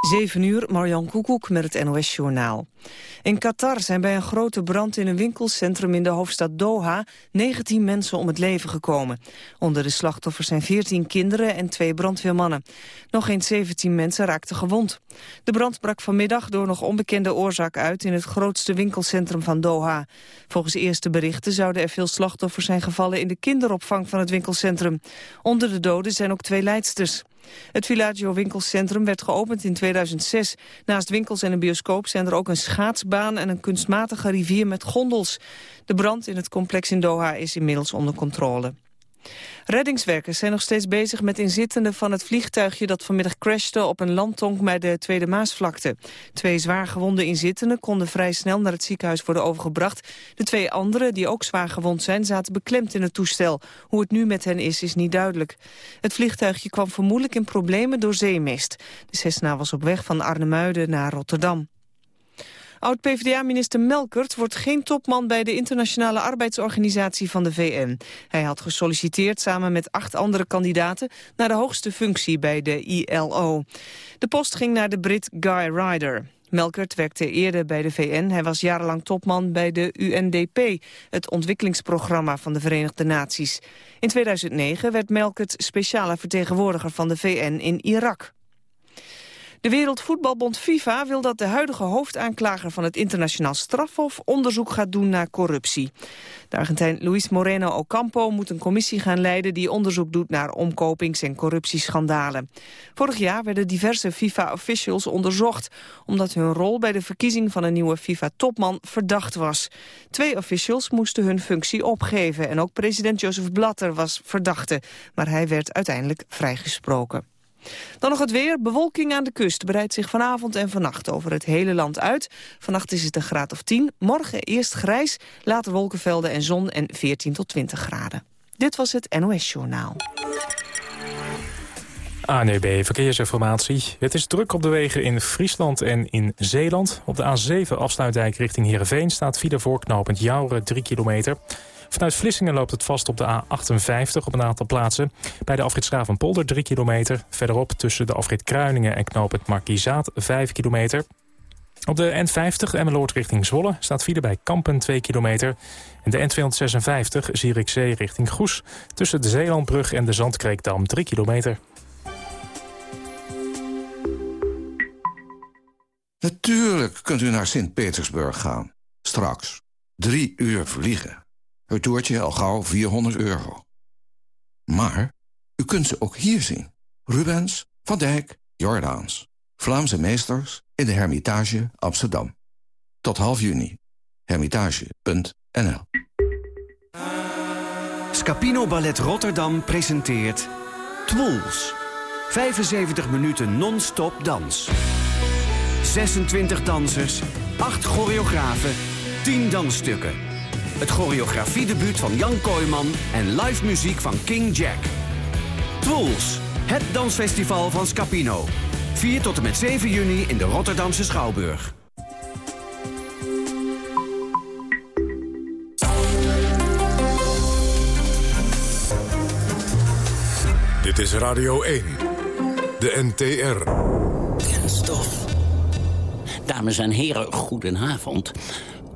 7 uur, Marjan Koekoek met het NOS-journaal. In Qatar zijn bij een grote brand in een winkelcentrum in de hoofdstad Doha 19 mensen om het leven gekomen. Onder de slachtoffers zijn 14 kinderen en twee brandweermannen. Nog eens 17 mensen raakten gewond. De brand brak vanmiddag door nog onbekende oorzaak uit in het grootste winkelcentrum van Doha. Volgens eerste berichten zouden er veel slachtoffers zijn gevallen in de kinderopvang van het winkelcentrum. Onder de doden zijn ook twee leidsters. Het Villaggio winkelcentrum werd geopend in 2006. Naast winkels en een bioscoop zijn er ook een schaatsbaan en een kunstmatige rivier met gondels. De brand in het complex in Doha is inmiddels onder controle. Reddingswerkers zijn nog steeds bezig met inzittenden van het vliegtuigje dat vanmiddag crashte op een landtonk bij de Tweede Maasvlakte. Twee zwaar gewonde inzittenden konden vrij snel naar het ziekenhuis worden overgebracht. De twee anderen, die ook zwaar gewond zijn, zaten beklemd in het toestel. Hoe het nu met hen is, is niet duidelijk. Het vliegtuigje kwam vermoedelijk in problemen door zeemist. De Cessna was op weg van Arnhemuiden naar Rotterdam. Oud-PVDA-minister Melkert wordt geen topman bij de Internationale Arbeidsorganisatie van de VN. Hij had gesolliciteerd samen met acht andere kandidaten naar de hoogste functie bij de ILO. De post ging naar de Brit Guy Ryder. Melkert werkte eerder bij de VN. Hij was jarenlang topman bij de UNDP, het ontwikkelingsprogramma van de Verenigde Naties. In 2009 werd Melkert speciale vertegenwoordiger van de VN in Irak. De Wereldvoetbalbond FIFA wil dat de huidige hoofdaanklager van het internationaal strafhof onderzoek gaat doen naar corruptie. De Argentijn Luis Moreno Ocampo moet een commissie gaan leiden die onderzoek doet naar omkopings- en corruptieschandalen. Vorig jaar werden diverse FIFA-officials onderzocht omdat hun rol bij de verkiezing van een nieuwe FIFA-topman verdacht was. Twee officials moesten hun functie opgeven en ook president Joseph Blatter was verdachte, maar hij werd uiteindelijk vrijgesproken. Dan nog het weer. Bewolking aan de kust breidt zich vanavond en vannacht over het hele land uit. Vannacht is het een graad of 10. Morgen eerst grijs, later wolkenvelden en zon en 14 tot 20 graden. Dit was het NOS Journaal. ANEB Verkeersinformatie. Het is druk op de wegen in Friesland en in Zeeland. Op de A7 afsluitdijk richting Heerenveen staat file voorknopend Jouren 3 kilometer. Vanuit Vlissingen loopt het vast op de A58 op een aantal plaatsen. Bij de afrit Schravenpolder 3 kilometer. Verderop tussen de afrit Kruiningen en knooppunt Markizaat 5 kilometer. Op de N50 Emmeloord richting Zwolle staat file bij Kampen 2 kilometer. En de N256 Zierikzee richting Goes tussen de Zeelandbrug en de Zandkreekdam 3 kilometer. Natuurlijk kunt u naar Sint-Petersburg gaan. Straks. Drie uur vliegen. Het toertje al gauw 400 euro. Maar u kunt ze ook hier zien. Rubens, Van Dijk, Jordaans. Vlaamse meesters in de Hermitage Amsterdam. Tot half juni. Hermitage.nl Scapino Ballet Rotterdam presenteert Twools. 75 minuten non-stop dans. 26 dansers, 8 choreografen, 10 dansstukken. Het choreografiedebuut van Jan Kooijman en live muziek van King Jack. Twools, het dansfestival van Scapino. 4 tot en met 7 juni in de Rotterdamse Schouwburg. Dit is Radio 1, de NTR. Kenstof. Dames en heren, goedenavond.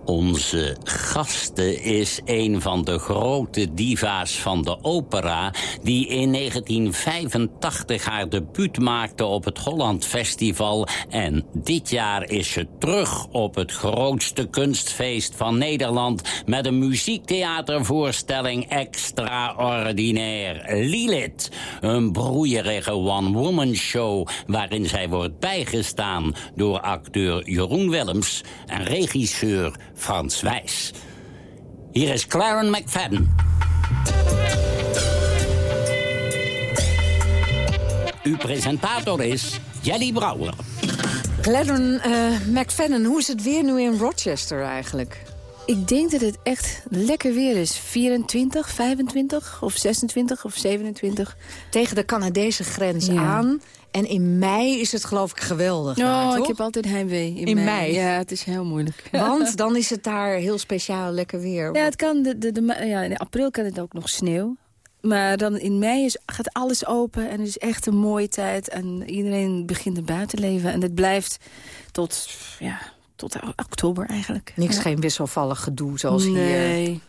Onze gasten is een van de grote diva's van de opera... die in 1985 haar debuut maakte op het Holland Festival... en dit jaar is ze terug op het grootste kunstfeest van Nederland... met een muziektheatervoorstelling extraordinair. Lilith, een broeierige one-woman show... waarin zij wordt bijgestaan door acteur Jeroen Willems en regisseur Frans Wijs. Hier is Claren McFadden. Uw presentator is Jelly Brouwer. Claren uh, McFadden, hoe is het weer nu in Rochester eigenlijk? Ik denk dat het echt lekker weer is. 24, 25 of 26 of 27. Tegen de Canadese grens aan. En in mei is het geloof ik geweldig. Oh, ik heb altijd heimwee in, in mei. Ja, het is heel moeilijk. Want dan is het daar heel speciaal lekker weer. Ja, het kan de, de, de, ja, in april kan het ook nog sneeuw. Maar dan in mei is, gaat alles open en het is echt een mooie tijd. En iedereen begint een buitenleven. En het blijft tot, ja, tot oktober eigenlijk. Niks Ja. geen wisselvallig gedoe zoals hier.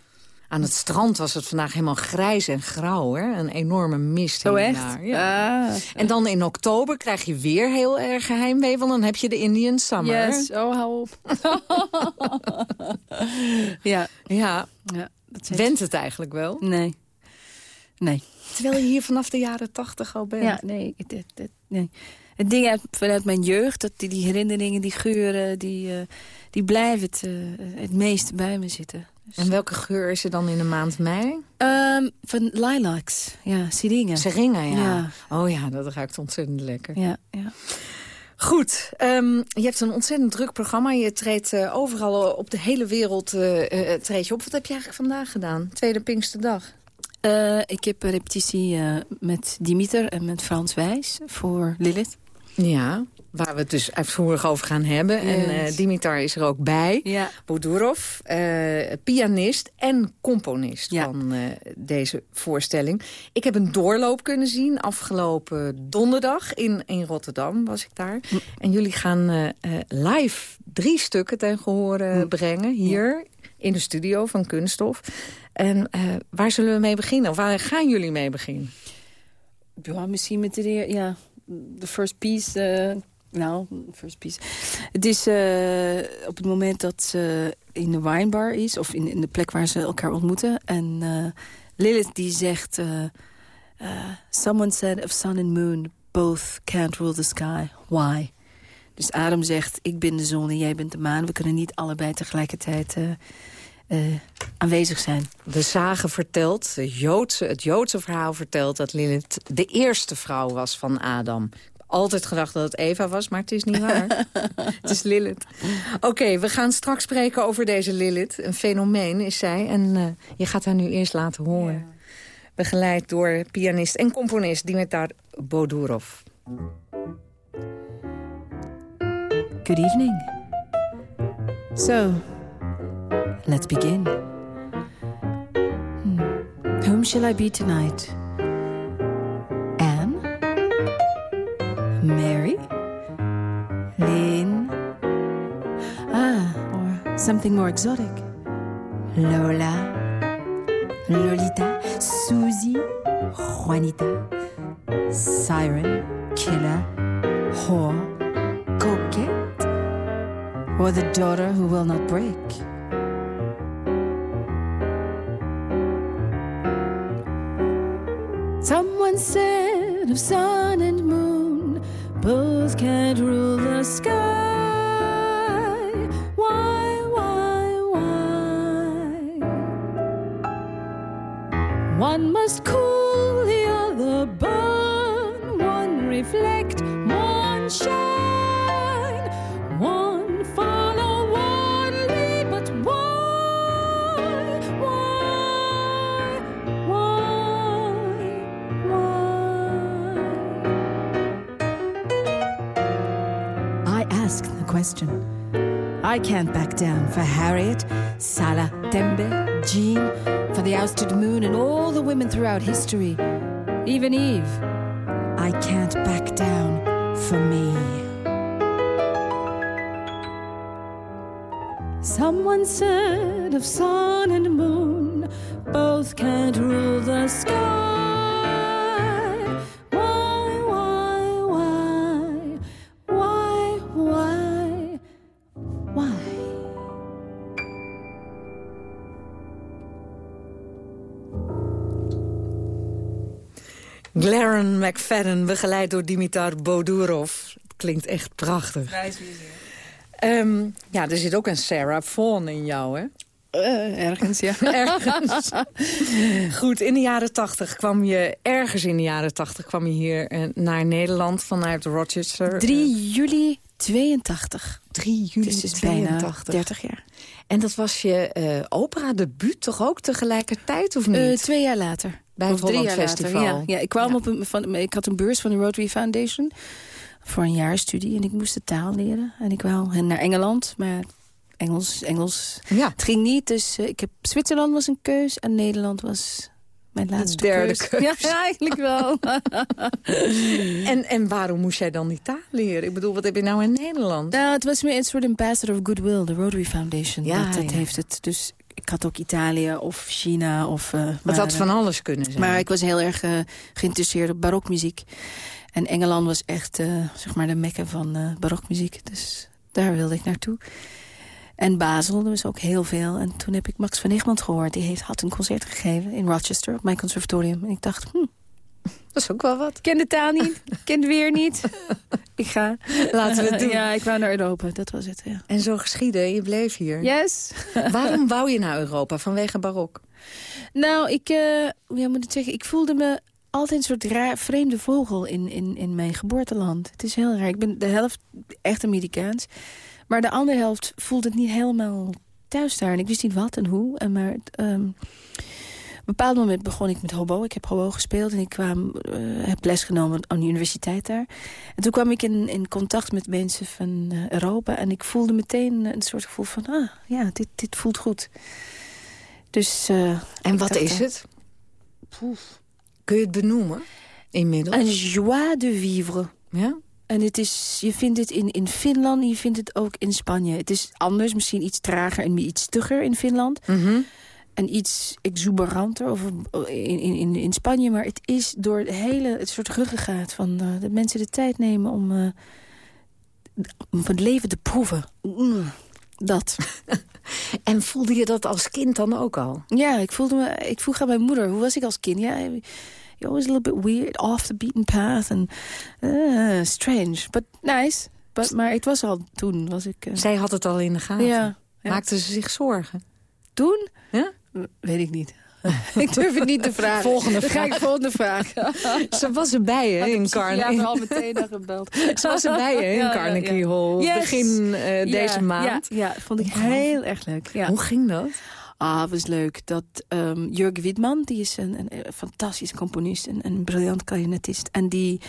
Aan het strand was het vandaag helemaal grijs en grauw. Hè? Een enorme mist. Oh, hing echt? daar, Ja. Ah. En dan in oktober krijg je weer heel erg geheimwee... want dan heb je de Indian Summer. Yes, oh, hou op. ja, Ja, ja. Went het eigenlijk wel? Nee. Nee. Terwijl je hier vanaf de jaren tachtig al bent. Ja, nee. Het, het, het- nee. het ding uit, vanuit mijn jeugd, dat die, die herinneringen, die geuren... die, eh, die blijven het, eh, het meest bij me zitten. Dus- En welke geur is er dan in de maand mei? Ehm, van lilacs, ja, syringen. Seringa, ja. Ja. Oh ja, dat ruikt ontzettend lekker. Ja, ja. Goed, ehm, je hebt een ontzettend druk programma. Je treedt eh, overal op de hele wereld treed je op. Wat heb je eigenlijk vandaag gedaan? Tweede Pinksterdag. Ik heb een repetitie met Dimiter en met Frans Wijs voor Lilith. Ja, waar we het dus uitvoerig over gaan hebben. En eh, Dimitar is er ook bij. Ja. Bodurov, eh, pianist en componist Ja. van eh, deze voorstelling. Ik heb een doorloop kunnen zien afgelopen donderdag in, in Rotterdam was ik daar. Hm. En jullie gaan live drie stukken ten gehore Hm. brengen hier in de studio van Kunststof. En waar zullen we mee beginnen? Of waar gaan jullie mee beginnen? Ja, misschien met de, ja, de first piece. Nou, first piece. Het is eh, op het moment dat ze in de winebar is, of in, in de plek waar ze elkaar ontmoeten. En eh, Lilith die zegt, eh, someone said of sun and moon both can't rule the sky. Why? Dus Adam zegt, ik ben de zon en jij bent de maan. We kunnen niet allebei tegelijkertijd aanwezig zijn. De sage vertelt, Joodse, het Joodse verhaal vertelt... dat Lilith de eerste vrouw was van Adam. Altijd gedacht dat het Eva was, maar het is niet waar. het is Lilith. Oké, we gaan straks spreken over deze Lilith. Een fenomeen is zij. En eh, je gaat haar nu eerst laten horen. Begeleid door pianist en componist Dimitar Bodurov. Good evening. So, let's begin. Hmm. Whom shall I be tonight? Mary? Lynn? Ah, or something more exotic. Lola? Lolita? Susie? Juanita? Siren? Killer? Whore? Coquette? Or the daughter who will not break? Someone said of sun and both can't rule the sky. Can't back down for Harriet, Salah, Tembe, Jean, for the ousted moon and all the women throughout history. Even Eve. I can't back down for me. Someone said of sun McFadden, begeleid door Dimitar Bodurov. Klinkt echt prachtig. Ehm, ja, er zit ook een Sarah Vaughan in jou, hè? Eh, ergens, ja. Ergens. Goed, in de jaren tachtig kwam je... Ergens in de jaren tachtig kwam je hier eh, naar Nederland vanuit Rochester. 3 juli 82. 3 juli Dus het is bijna 82. 30 jaar. En dat was je eh opera-debuut toch ook tegelijkertijd, of niet? Eh, twee jaar later. Bij het Holland Festival. Later, ja. ja, ik kwam Ja. op een, van, ik had een beurs van de Rotary Foundation voor een jaar studie en ik moest de taal leren. En ik wou naar Engeland, maar Engels, Engels. ja. Het ging niet, dus eh, ik heb Zwitserland was een keus en Nederland was Mijn laatste derde keus. keus. Ja, eigenlijk wel. En, en waarom moest jij dan die taal leren? Ik bedoel, wat heb je nou in Nederland? nou, het was meer een soort ambassador of goodwill, de Rotary Foundation. Ja, dat, dat ja. heeft het. Dus ik had ook Italië of China. Of, uh, Het had van alles kunnen zijn. Maar ik was heel erg uh, geïnteresseerd op barokmuziek. En Engeland was echt uh, zeg maar de mekke van barokmuziek. Dus daar wilde ik naartoe. En Basel, dat was ook heel veel. En toen heb ik Max van Egmond gehoord. Die heeft, had een concert gegeven in Rochester op mijn conservatorium. En ik dacht, hm, dat is ook wel wat. Ik ken de taal niet, ik ken het weer niet. ik ga. Laten we het doen. Ja, ik wou naar Europa, dat was het. Ja. En zo geschieden, je bleef hier. Yes. Waarom wou je naar Europa? Vanwege barok? Nou, ik, uh, ja, moet ik zeggen, ik voelde me altijd een soort raar, vreemde vogel in, in, in mijn geboorteland. Het is heel raar. Ik ben de helft echt Amerikaans. Maar de andere helft voelde het niet helemaal thuis daar. En ik wist niet wat en hoe. En maar um, op een bepaald moment begon ik met hobo. Ik heb hobo gespeeld en ik kwam, uh, heb les genomen aan de universiteit daar. En toen kwam ik in, in contact met mensen van uh, Europa. En ik voelde meteen een soort gevoel van, ah, ja, dit, dit voelt goed. Dus, uh, en wat is het? Poef. Kun je het benoemen inmiddels? Een joie de vivre. Ja? En het is, je vindt het in, in Finland en je vindt het ook in Spanje. Het is anders, misschien iets trager en iets stugger in Finland. Mm -hmm. En iets exuberanter of in, in, in Spanje. Maar het is door het hele het soort ruggengraat van uh, dat mensen de tijd nemen om, uh, om het leven te proeven. Mm, dat. en voelde je dat als kind dan ook al? Ja, ik voelde me. Ik vroeg aan mijn moeder, hoe was ik als kind? Ja, you're always a little bit weird, off the beaten path. And, uh, strange, but nice. But, maar het was al toen. Was ik. Zij had het al in de gaten? Ja, ja. Maakte ze zich zorgen? Toen? Ja? Weet ik niet. ik durf het niet te vragen. Volgende vraag. Ga ik volgende vraag. ze was erbij hè, in Carnegie. Ja, al meteen al gebeld. ze was erbij hè, in ja, Carnegie ja, Hall. Yes. Begin uh, deze maand. Ja, vond ik heel erg leuk. Hoe ging dat? Ah, het was leuk. Dat um, Jurg Witman, die is een, een, een fantastische componist, een, een briljant klarinetist. En die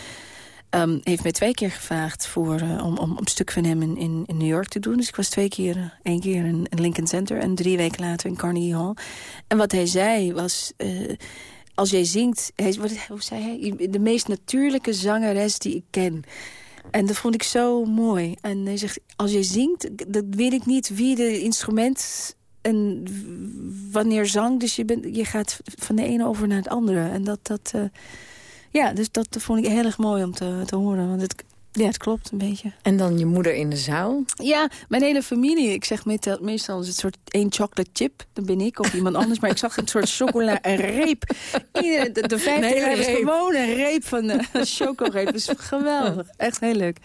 um, heeft mij twee keer gevraagd voor, uh, om, om, om een stuk van hem in, in, New York te doen. Dus ik was twee keer, uh, één keer in, in Lincoln Center en drie weken later in Carnegie Hall. En wat hij zei was... Uh, als jij zingt, hij, hoe zei hij? De meest natuurlijke zangeres die ik ken. En dat vond ik zo mooi. En hij zegt, als jij zingt, dat weet ik niet wie de instrument en wanneer zang. Dus je, bent, je gaat van de ene over naar het andere. En dat, dat, ja, dus dat vond ik heel erg mooi om te, te horen. Want het, ja, het klopt een beetje. En dan je moeder in de zaal? Ja, mijn hele familie. Ik zeg meestal, meestal is het soort één chocolate chip. Dan ben ik of iemand anders. Maar ik zag een soort chocola, een reep. De, de, de vijfde nee, is gewoon een reep van uh, chocoreep. Dus geweldig. Echt heel leuk.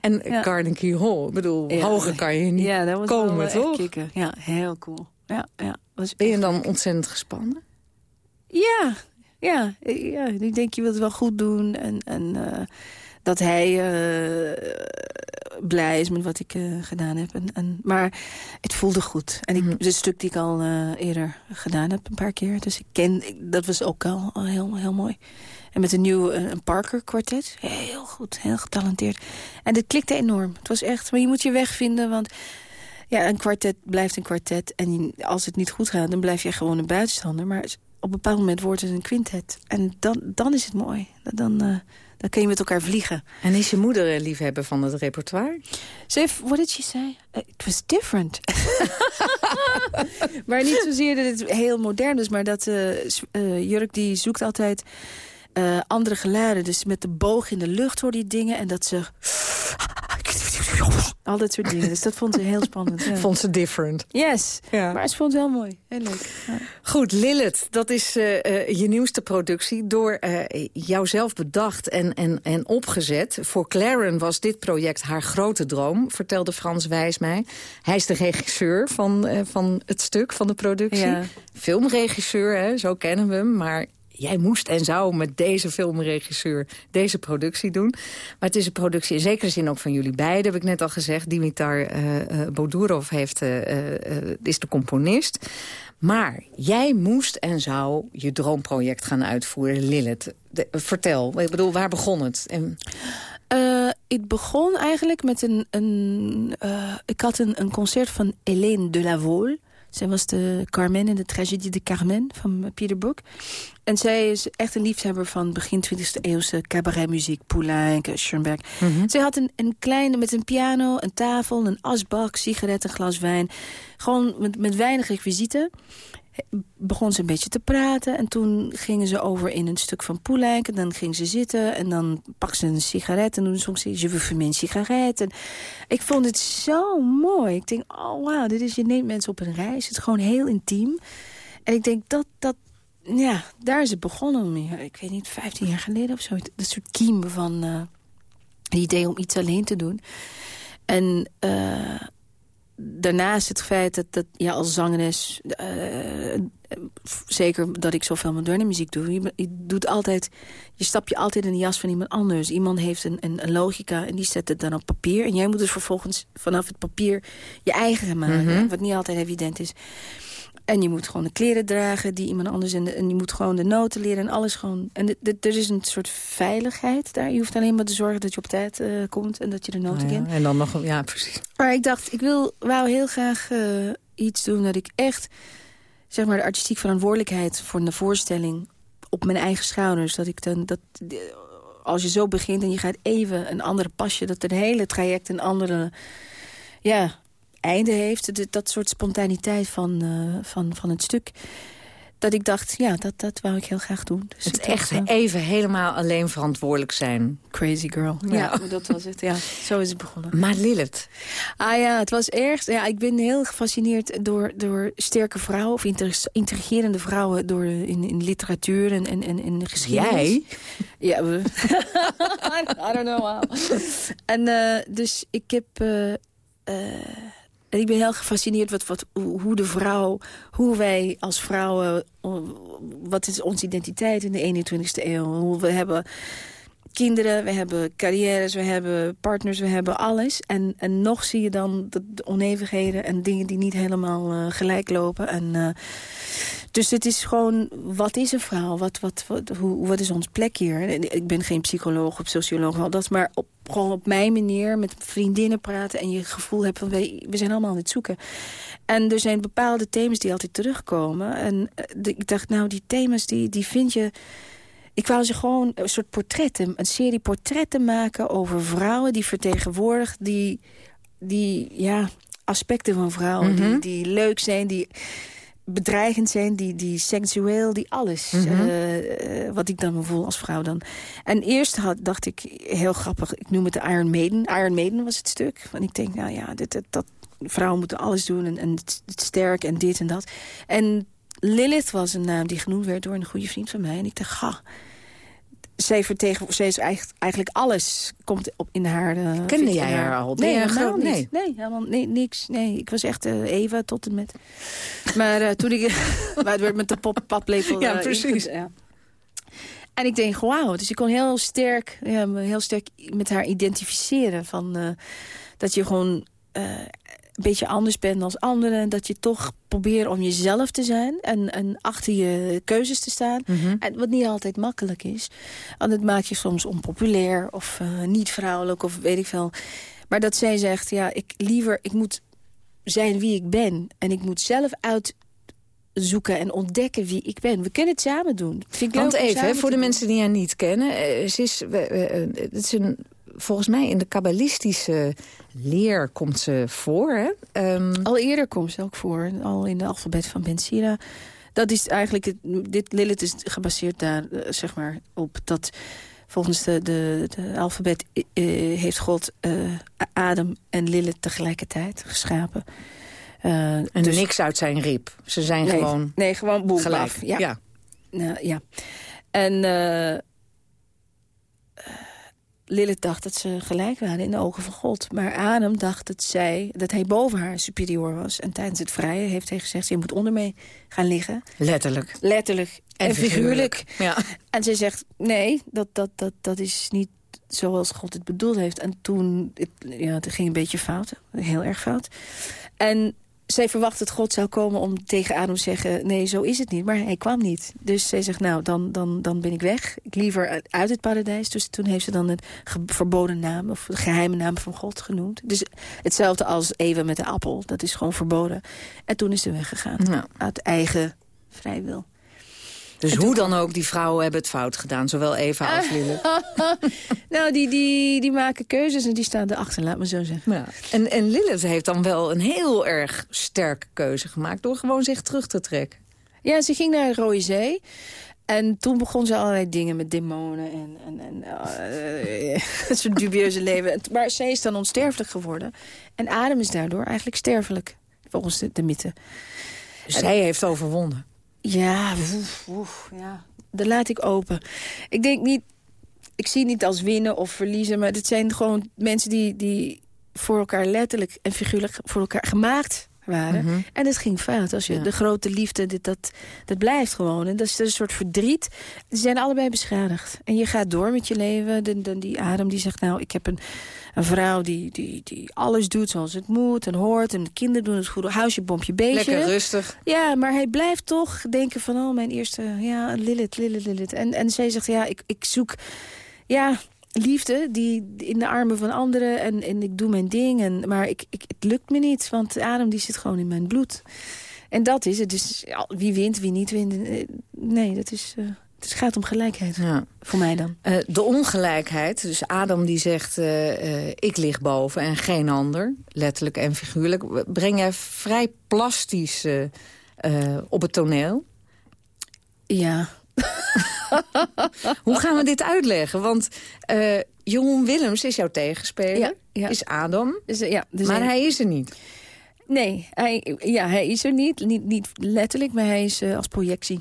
En ja. Carnegie Hall, ik bedoel, ja, hoger kan je niet ja, dat was komen, wel toch? Kicken. Ja, heel cool. Ja, ja, ben je dan ontzettend gespannen? Ja, ja, ja. Ik denk, je wilt het wel goed doen. En, en uh, dat hij uh, blij is met wat ik uh, gedaan heb. En, en, maar het voelde goed. En ik, mm het is een stuk die ik al eerder gedaan heb, een paar keer. Dus ik ken, ik, dat was ook al, al heel, heel mooi. En met een nieuw een Parker kwartet. Heel goed, heel getalenteerd. En dit klikte enorm. Het was echt, maar je moet je weg vinden, want... Ja, een kwartet blijft een kwartet. En als het niet goed gaat, dan blijf je gewoon een buitenstander. Maar op een bepaald moment wordt het een quintet. En dan, dan is het mooi. Dan, uh, dan kun je met elkaar vliegen. En is je moeder liefhebber van het repertoire? Ze heeft, what did she say? Uh, it was different. maar niet zozeer dat het heel modern is, maar dat Jurk die zoekt altijd andere geluiden. Dus met de boog in de lucht hoor die dingen. En dat ze... Al dat soort dingen. Dus dat vond ze heel spannend. Ja. Vond ze different. Yes. Ja. Maar ze vond het wel mooi. Heel leuk. Ja. Goed, Lilith. Dat is uh, uh, je nieuwste productie. Door uh, jouzelf bedacht en, en, en opgezet. Voor Claren was dit project haar grote droom. Vertelde Frans Wijs mij. Hij is de regisseur van, van het stuk, van de productie. Filmregisseur, hè, zo kennen we hem. Maar jij moest en zou met deze filmregisseur deze productie doen. Maar het is een productie in zekere zin ook van jullie beiden, heb ik net al gezegd. Dimitar uh, Bodurov heeft, uh, is de componist. Maar jij moest en zou je droomproject gaan uitvoeren, Lilith. Vertel, ik bedoel, waar begon het? En... het begon eigenlijk met een... een ik had een, een concert van Hélène de la Vole Zij was de Carmen in de tragedie de Carmen van Peter Brook. En zij is echt een liefhebber van begin 20e eeuwse cabaretmuziek. Poulenc, Schoenberg. Mhm. Zij had een, een kleine, met een piano, een tafel, een asbak, sigaret, een glas wijn. Gewoon met, met weinig requisieten begon ze een beetje te praten. En toen gingen ze over in een stuk van Poulenc. En dan ging ze zitten en dan pakte ze een sigaret. En toen zong ze, je veux een sigaret. En ik vond het zo mooi. Ik denk, oh wauw, dit is, je neemt mensen op een reis. Het is gewoon heel intiem. En ik denk, dat, dat, ja, daar is het begonnen. Ik weet niet, 15 jaar geleden of zo. Dat soort kiem van het idee om iets alleen te doen. En... Uh, daarnaast het feit dat, dat ja, als zangeres... Uh, zeker dat ik zoveel moderne muziek doe... Je, je, doet altijd, je stap je altijd in de jas van iemand anders. Iemand heeft een, een, een, logica en die zet het dan op papier. En jij moet dus vervolgens vanaf het papier je eigen gaan maken. Mm -hmm. Wat niet altijd evident is. En je moet gewoon de kleren dragen die iemand anders... en, de, en je moet gewoon de noten leren en alles gewoon... En de, de, er is een soort veiligheid daar. Je hoeft alleen maar te zorgen dat je op tijd uh, komt... en dat je de noten oh ja, kent. En dan nog, ja, precies. Maar ik dacht, ik wil, wou heel graag uh, iets doen... dat ik echt, zeg maar, de artistiek verantwoordelijkheid... voor de voorstelling op mijn eigen schouders... dat ik dan... Dat, als je zo begint en je gaat even een andere pasje... dat het hele traject een andere... Ja, einde heeft. Dat soort spontaniteit van, uh, van, van het stuk. Dat ik dacht, ja, dat, dat wou ik heel graag doen. Dus het echt dacht, even helemaal alleen verantwoordelijk zijn. Crazy girl. Ja, ja, dat was het. Ja, zo is het begonnen. Maar Lilith? Ah ja, het was erg. Ja, ik ben heel gefascineerd door, door sterke vrouwen... of intrigerende vrouwen door, in, in literatuur en, en, en in geschiedenis. Jij? Ja, we, I don't know how. en uh, dus ik heb... Uh, ik ben heel gefascineerd wat, wat, hoe de vrouw, hoe wij als vrouwen, wat is onze identiteit in de 21ste eeuw? Hoe we hebben kinderen, we hebben carrières, we hebben partners, we hebben alles. En, en nog zie je dan de, de en dingen die niet helemaal uh, gelijk lopen. En, uh, dus het is gewoon, wat is een vrouw? Wat, wat, wat, hoe, wat is ons plek hier? Ik ben geen psycholoog of socioloog, al dat, maar op, gewoon op mijn manier met vriendinnen praten... en je gevoel hebt van, we, we zijn allemaal aan het zoeken. En er zijn bepaalde thema's die altijd terugkomen. En de, ik dacht, nou, die thema's, die, die vind je... Ik wou ze gewoon een soort portretten, een serie portretten maken over vrouwen die vertegenwoordigen, die, die ja, aspecten van vrouwen, mm -hmm. die, die leuk zijn, die bedreigend zijn, die, die seksueel, die alles. Mm -hmm. uh, uh, wat ik dan me voel als vrouw dan. En eerst had, dacht ik, heel grappig, ik noem het de Iron Maiden. Iron Maiden was het stuk. Want ik denk, nou ja, dit, dat, vrouwen moeten alles doen en, en het, het sterk en dit en dat. En Lilith was een naam die genoemd werd door een goede vriend van mij. En ik dacht, ga, zij, vertegen, zij is eigenlijk, eigenlijk alles komt op in haar... Uh, Kende jij haar al? Nee, helemaal niet. Nee, nee, helemaal, nee, niks. Nee, ik was echt uh, Eva tot en met. Maar uh, toen ik... maar het werd met de pop, paplepel... ja, precies. Ja. En ik denk, wauw. Dus ik kon heel sterk, ja, heel sterk met haar identificeren. Van, dat je gewoon een beetje anders bent dan anderen. Dat je toch probeert om jezelf te zijn. En, en achter je keuzes te staan. Mm -hmm. en wat niet altijd makkelijk is. Want het maakt je soms onpopulair. Of uh, niet vrouwelijk. Of weet ik veel. Maar dat zij zegt. Ja, ik liever. Ik moet zijn wie ik ben. En ik moet zelf uit zoeken en ontdekken wie ik ben. We kunnen het samen doen. Vind ik Want even, voor de doen. mensen die haar niet kennen. Ze is, het is een volgens mij in de kabbalistische leer komt ze voor. Hè? Um... Al eerder komt ze ook voor. Al in de alfabet van Ben Sira. Dat is eigenlijk, het, dit Lilith is gebaseerd daar, uh, zeg maar, op dat volgens de, de, de alfabet uh, heeft God uh, Adam en Lilith tegelijkertijd geschapen. en dus, niks uit zijn rib. Ze zijn nee, gewoon Nee, gewoon boel, gelijk. Ja. ja. Nou, ja. En Lilith dacht dat ze gelijk waren in de ogen van God. Maar Adam dacht dat, zij, dat hij boven haar superieur was. En tijdens het vrije heeft hij gezegd... je moet onder mee gaan liggen. Letterlijk. Letterlijk. En, en figuurlijk. figuurlijk. Ja. En zij zegt, nee, dat, dat, dat, dat is niet zoals God het bedoeld heeft. En toen, het, ja, het ging een beetje fout. Heel erg fout. En zij verwacht dat God zou komen om tegen Adam te zeggen... nee, zo is het niet, maar hij kwam niet. Dus zij zegt, nou, dan, dan, dan ben ik weg. Ik liever uit het paradijs. Dus toen heeft ze dan een verboden naam... of de geheime naam van God genoemd. Dus hetzelfde als Eva met de appel. Dat is gewoon verboden. En toen is ze weggegaan. Uit eigen vrijwil. Dus hoe dan ook, die vrouwen hebben het fout gedaan. Zowel Eva als Lilith. nou, die, die, die maken keuzes en die staan erachter, laat me zo zeggen. Ja. En, en Lilith heeft dan wel een heel erg sterke keuze gemaakt... door gewoon zich terug te trekken. Ja, ze ging naar de Rode Zee. En toen begon ze allerlei dingen met demonen en, en, en uh, soort dubieuze leven. Maar zij is dan onsterfelijk geworden. En Adam is daardoor eigenlijk sterfelijk, volgens de, de mythe. zij heeft overwonnen. Ja, oef, ja, dat laat ik open. Ik denk niet, ik zie niet als winnen of verliezen... maar het zijn gewoon mensen die, die voor elkaar letterlijk en figuurlijk voor elkaar gemaakt waren. Mhm. En het ging fout. Als je de grote liefde, dit, dat, dat blijft gewoon. En dat is, een soort verdriet. Ze zijn allebei beschadigd. En je gaat door met je leven. De, de, die Adam die zegt, nou, ik heb een, een vrouw die, die, die alles doet zoals het moet en hoort. En de kinderen doen het goed. Huisje, bompje, beestje. Lekker rustig. Ja, maar hij blijft toch denken van, oh, mijn eerste, ja, Lilith, Lilith, Lilith. En, en zij zegt, ja, ik, ik zoek, ja, liefde die in de armen van anderen en, en ik doe mijn ding. En, maar ik, ik, het lukt me niet, want de adem die zit gewoon in mijn bloed. En dat is het. Dus wie wint, wie niet wint. Eh, nee, dat is... Uh, het gaat om gelijkheid, ja. voor mij dan. Uh, de ongelijkheid, dus Adam die zegt... Uh, ik lig boven en geen ander, letterlijk en figuurlijk... breng jij vrij plastisch op het toneel. Ja, Hoe gaan we dit uitleggen? Want uh, Jeroen Willems is jouw tegenspeler, is Adam, dus, ja, dus maar hij is er niet. Nee, hij, ja, hij is er niet. Niet, niet letterlijk, maar hij is uh, als projectie.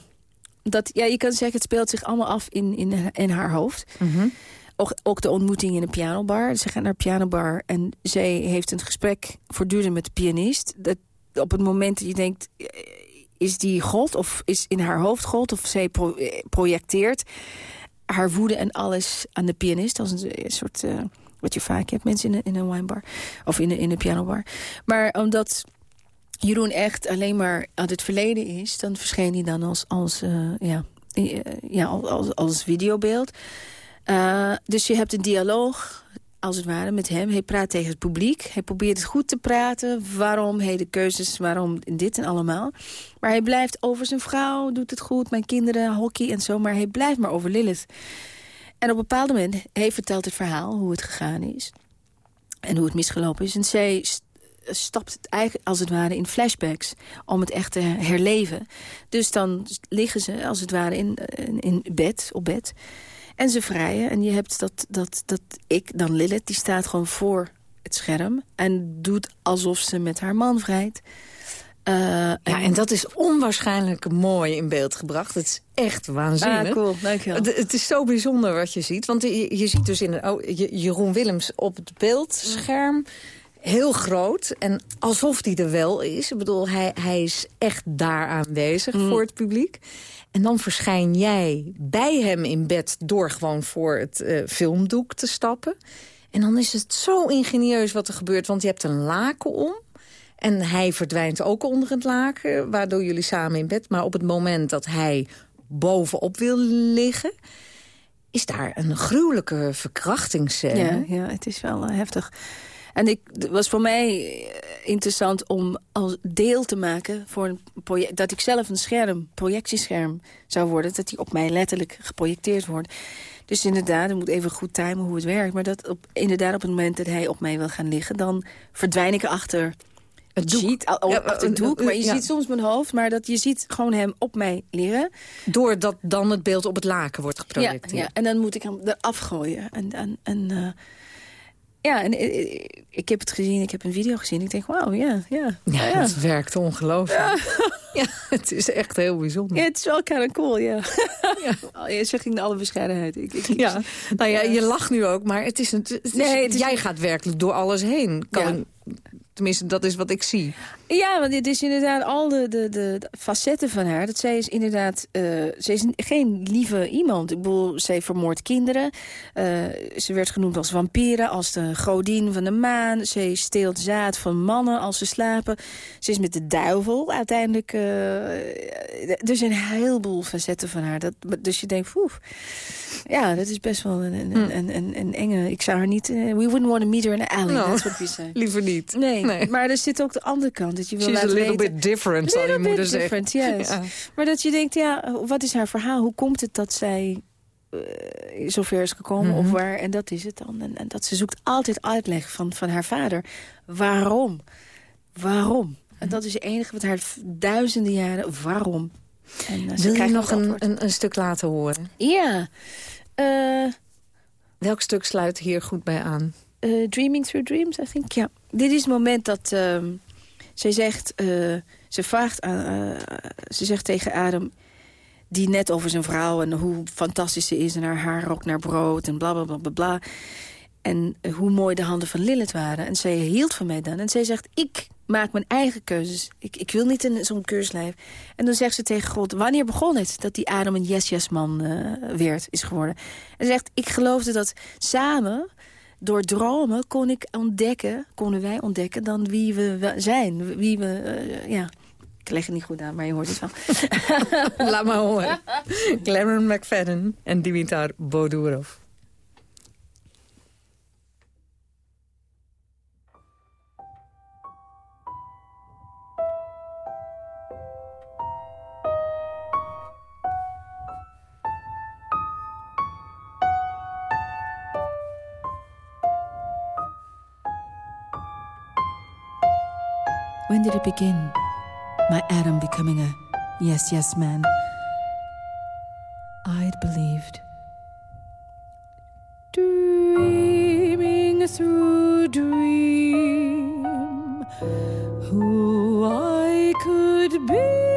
Dat, ja, je kan zeggen, het speelt zich allemaal af in, in, in haar hoofd. Mm ook, ook, de ontmoeting in een pianobar. Ze gaat naar een pianobar en zij heeft een gesprek voortdurend met de pianist. Dat, op het moment dat je denkt, is die God of is in haar hoofd God of zij projecteert haar woede en alles aan de pianist als een, soort uh, wat je vaak hebt mensen in een, in een winebar of in een, in een pianobar. Maar omdat Jeroen echt alleen maar uit het verleden is, dan verscheen hij dan als als uh, ja, ja als, als videobeeld. dus je hebt een dialoog als het ware, met hem. Hij praat tegen het publiek. Hij probeert het goed te praten. Waarom hij de keuzes, waarom dit en allemaal. Maar hij blijft over zijn vrouw, doet het goed, mijn kinderen, hockey en zo. Maar hij blijft maar over Lilith. En op een bepaald moment, hij vertelt het verhaal, hoe het gegaan is. En hoe het misgelopen is. En zij stapt het eigenlijk als het ware in flashbacks om het echt te herleven. Dus dan liggen ze als het ware in, in bed, op bed. En ze vrijen. En je hebt dat, dat, dat ik, dan Lilith, die staat gewoon voor het scherm... en doet alsof ze met haar man vrijt. Uh, ja, en dat is onwaarschijnlijk mooi in beeld gebracht. Het is echt waanzinnig. Ah, cool. Dankjewel. Het, het is zo bijzonder wat je ziet. Want je, je ziet dus in, oh, Jeroen Willems op het beeldscherm... Heel groot en alsof hij er wel is. Ik bedoel, hij, hij is echt daar aanwezig mm. voor het publiek. En dan verschijn jij bij hem in bed door gewoon voor het uh, filmdoek te stappen. En dan is het zo ingenieus wat er gebeurt, want je hebt een laken om. En hij verdwijnt ook onder het laken, waardoor jullie samen in bed. Maar op het moment dat hij bovenop wil liggen is daar een gruwelijke verkrachtingsscène. Ja, ja, het is wel uh, heftig. En ik, het was voor mij eh, interessant om als deel te maken voor een project... dat ik zelf een scherm, projectiescherm zou worden... dat die op mij letterlijk geprojecteerd wordt. Dus inderdaad, ik moet even goed timen hoe het werkt. Maar dat op, inderdaad op het moment dat hij op mij wil gaan liggen... dan verdwijn ik achter het doek. Ziet, ja, achter het doek, maar je ziet soms mijn hoofd. Maar dat je ziet gewoon hem op mij liggen. Doordat dan het beeld op het laken wordt geprojecteerd. Ja, ja. en dan moet ik hem eraf gooien. En, en, en uh, ja, en eh, eh, ik heb het gezien, ik heb een video gezien. Ik denk, wauw, ja, ja. Ja, het werkt ongelooflijk. Ja. het is echt heel bijzonder. Ja, het is wel kind of cool, ja. ja. Oh, je zegt in alle bescheidenheid. Ik, ik, ja, nou ja, je lacht nu ook, maar het is, het is, nee, het is, jij gaat werkelijk door alles heen. Kan, Tenminste, dat is wat ik zie. Ja, want dit is inderdaad al de, de, de facetten van haar. Dat zij is inderdaad... Uh, ze is geen lieve iemand. Ik bedoel, zij vermoordt kinderen. Uh, ze werd genoemd als vampieren, als de godin van de maan. Ze steelt zaad van mannen als ze slapen. Ze is met de duivel uiteindelijk. Uh, er zijn een heleboel facetten van haar. Dat, dus je denkt, poef. Ja, dat is best wel een, een, hm. een, een, een enge... Ik zou haar niet... we wouldn't want to meet her in the alley. No, that's what we say. Liever niet. Nee, nee, maar er zit ook de andere kant. Dat je wil She's laten a little weten, bit different, zal je moeder zeggen. Yes. Ja. Maar dat je denkt, ja, wat is haar verhaal? Hoe komt het dat zij uh, zover is gekomen? Mm -hmm. Of mhm. waar? En dat is het dan. En, en, dat ze zoekt altijd uitleg van, van haar vader. Waarom? Waarom? En dat is het enige wat haar duizenden jaren... Waarom? En, uh, Wil je nog een, een, een, stuk laten horen? Ja. Uh, Welk stuk sluit hier goed bij aan? Dreaming Through Dreams, I think. Ja. Dit is het moment dat... Ehm, zij zegt, uh, ze vraagt uh, ze zegt tegen Adam, die net over zijn vrouw en hoe fantastisch ze is en haar haar ook naar brood en bla bla bla bla bla. En uh, hoe mooi de handen van Lilith waren. En zij hield van mij dan. En zij zegt, ik maak mijn eigen keuzes. Ik, ik wil niet in zo'n keurslijf. En dan zegt ze tegen God, wanneer begon het dat die Adam een yes-yes man werd, is geworden? En ze zegt, ik geloofde dat samen door dromen kon ik ontdekken, konden wij ontdekken dan wie we zijn. Wie we, uh, ja, ik leg het niet goed aan, maar je hoort het wel. Laat maar horen. Clarence McFadden en Dimitar Bodurov. When did it begin? My Adam becoming a yes, yes man. I'd believed. Dreaming through dream, who I could be.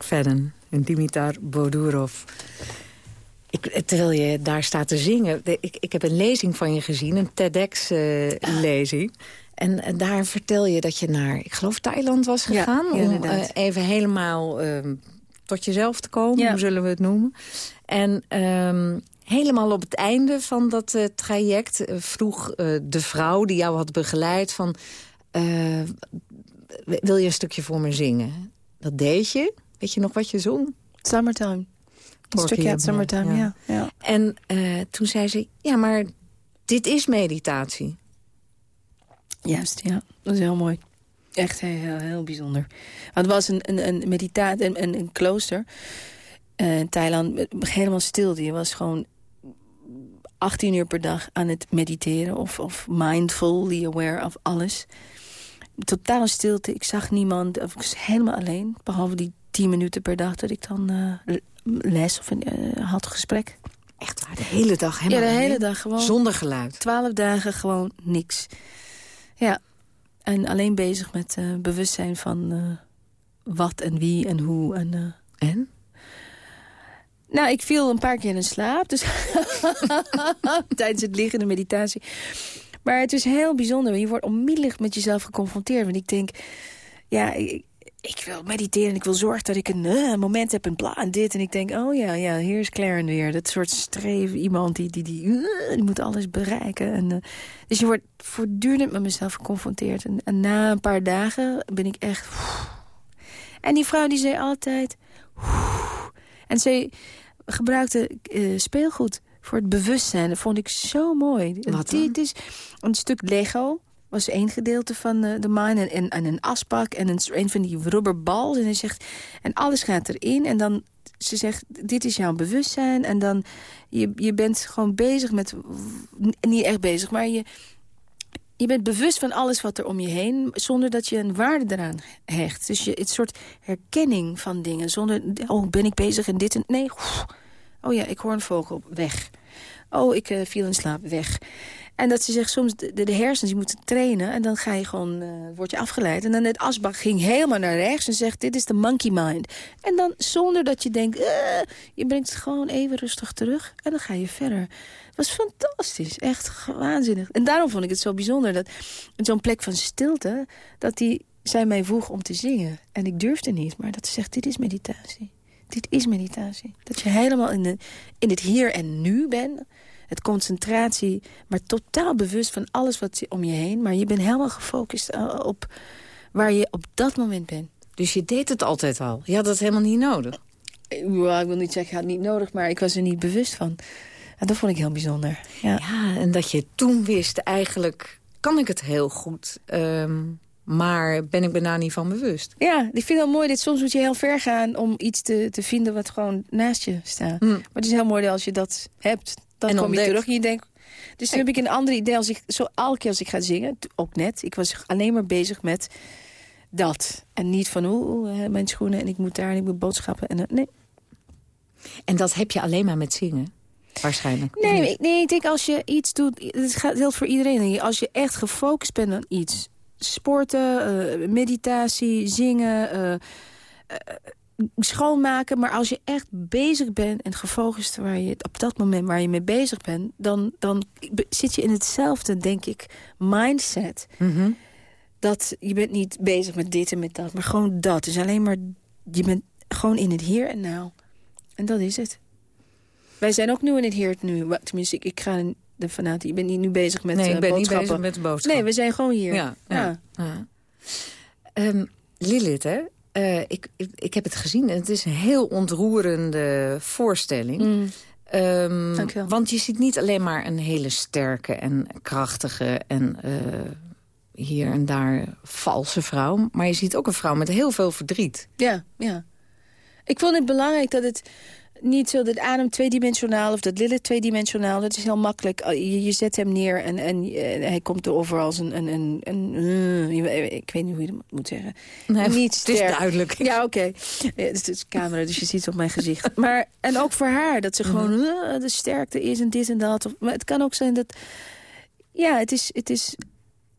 McFadden en Dimitar Bodurov. Ik, terwijl je daar staat te zingen... ik, ik heb een lezing van je gezien, een TEDx-lezing. en, en, daar vertel je dat je naar, ik geloof, Thailand was gegaan... Ja, om uh, even helemaal uh, tot jezelf te komen, hoe zullen we het noemen. En um, helemaal op het einde van dat uh, traject uh, vroeg de vrouw die jou had begeleid... van, wil je een stukje voor me zingen? Dat deed je. Weet je nog wat je zong? Summertime. Een stukje uit Summertime, ja. ja. En uh, toen zei ze, ja, maar dit is meditatie. Juist, ja. Dat is heel mooi. Echt heel, heel bijzonder. het was een, een, een meditatie, een, een, een klooster uh, in Thailand. Helemaal stil. Je was gewoon 18 uur per dag aan het mediteren. Of, of mindfully aware of alles totale stilte. Ik zag niemand. Ik was helemaal alleen. Behalve die tien minuten per dag dat ik dan uh, les of een, uh, had gesprek. Echt waar, de hele dag helemaal Ja, de hele dag gewoon. Zonder geluid. Twaalf dagen gewoon niks. Ja, en alleen bezig met uh, bewustzijn van wat en wie en hoe. En? en? Nou, ik viel een paar keer in slaap. Dus tijdens het liggen, de meditatie. Maar het is heel bijzonder. Je wordt onmiddellijk met jezelf geconfronteerd. Want ik denk, ja, ik, ik wil mediteren en ik wil zorgen dat ik een uh, moment heb en bla en dit. En ik denk, oh ja, ja hier is Claire weer. Dat soort streven, iemand die, die, die, uh, die moet alles bereiken. En, uh, dus je wordt voortdurend met mezelf geconfronteerd. En, en, na een paar dagen ben ik echt... En die vrouw die zei altijd... En ze gebruikte speelgoed voor het bewustzijn. Dat vond ik zo mooi. Wat Dit is een stuk Lego was één gedeelte van uh, de mine. En, en, een asbak en een, een van die rubberbal. En hij zegt, en alles gaat erin. En dan, ze zegt, dit is jouw bewustzijn. En dan, je, je bent gewoon bezig met, niet echt bezig, maar je, je bent bewust van alles wat er om je heen... zonder dat je een waarde eraan hecht. Dus je, het soort herkenning van dingen. Zonder, oh, ben ik bezig en dit en... Nee, oh ja, ik hoor een vogel, weg. Oh, ik uh, viel in slaap, weg. En dat ze zegt soms, de, de hersens moeten trainen... en dan ga je gewoon, uh, word je afgeleid. En dan het asbak ging helemaal naar rechts en zegt... dit is de monkey mind. En dan zonder dat je denkt... Uh, je brengt het gewoon even rustig terug en dan ga je verder. Het was fantastisch, echt waanzinnig. En daarom vond ik het zo bijzonder dat zo'n plek van stilte... dat die, zij mij vroeg om te zingen. En ik durfde niet, maar dat ze zegt, dit is meditatie. Dit is meditatie. Dat je helemaal in, de, in het hier en nu bent het concentratie, maar totaal bewust van alles wat om je heen. Maar je bent helemaal gefocust eh, op waar je op dat moment bent. Dus je deed het altijd al? Je had het helemaal niet nodig? Ja, ik wil niet zeggen, ik had het niet nodig, maar ik was er niet bewust van. En dat vond ik heel bijzonder. Ja, ja en dat je toen wist, eigenlijk kan ik het heel goed... Um, maar ben ik me daar niet van bewust. Ja, ik vind het mooi. Dat soms moet je heel ver gaan om iets te, te vinden wat gewoon naast je staat. Mm. Maar het is heel mooi als je dat hebt dan en kom je terug en je denkt... Dus toen heb ik een ander idee. Als ik, zo elke keer als ik ga zingen, ook net... ik was alleen maar bezig met dat. En niet van, oeh, mijn schoenen en ik moet daar en ik moet boodschappen. En, nee. En dat heb je alleen maar met zingen? Waarschijnlijk. Nee, ik, nee, ik denk als je iets doet... Het geldt voor iedereen. Als je echt gefocust bent op iets... Sporten, uh, meditatie, zingen... Uh, schoonmaken. Maar als je echt bezig bent en gefocust waar je op dat moment waar je mee bezig bent, dan, dan zit je in hetzelfde, denk ik, mindset. Mhm. Dat je bent niet bezig met dit en met dat, maar gewoon dat. Dus alleen maar, je bent gewoon in het hier en nou. En dat is het. Wij zijn ook nu in het hier en nu. Tenminste, ik, ik ga de vanuit. Je bent niet nu bezig met nee, ik uh, ben boodschappen. niet bezig met boodschappen. Nee, we zijn gewoon hier. Ja, ja. ja. Um, Lilith, hè? Uh, ik, ik, ik, heb het gezien en het is een heel ontroerende voorstelling. Mm. Um, want je ziet niet alleen maar een hele sterke en krachtige... en uh, hier en daar valse vrouw... maar je ziet ook een vrouw met heel veel verdriet. Ja, ja. Ik vond het belangrijk dat het niet zo dat Adem tweedimensionaal of dat Lilith tweedimensionaal. Dat is heel makkelijk. Oh, je, je zet hem neer en, en, hij komt er over als een... een, een, een uh, ik weet niet hoe je dat moet zeggen. Nee, niet het is duidelijk. Ja, oké. Okay. Ja, het is camera, dus je ziet op mijn gezicht. maar, en ook voor haar, dat ze mhm. gewoon uh, de sterkte is en dit en dat. Of, maar het kan ook zijn dat... Ja, het is... Het is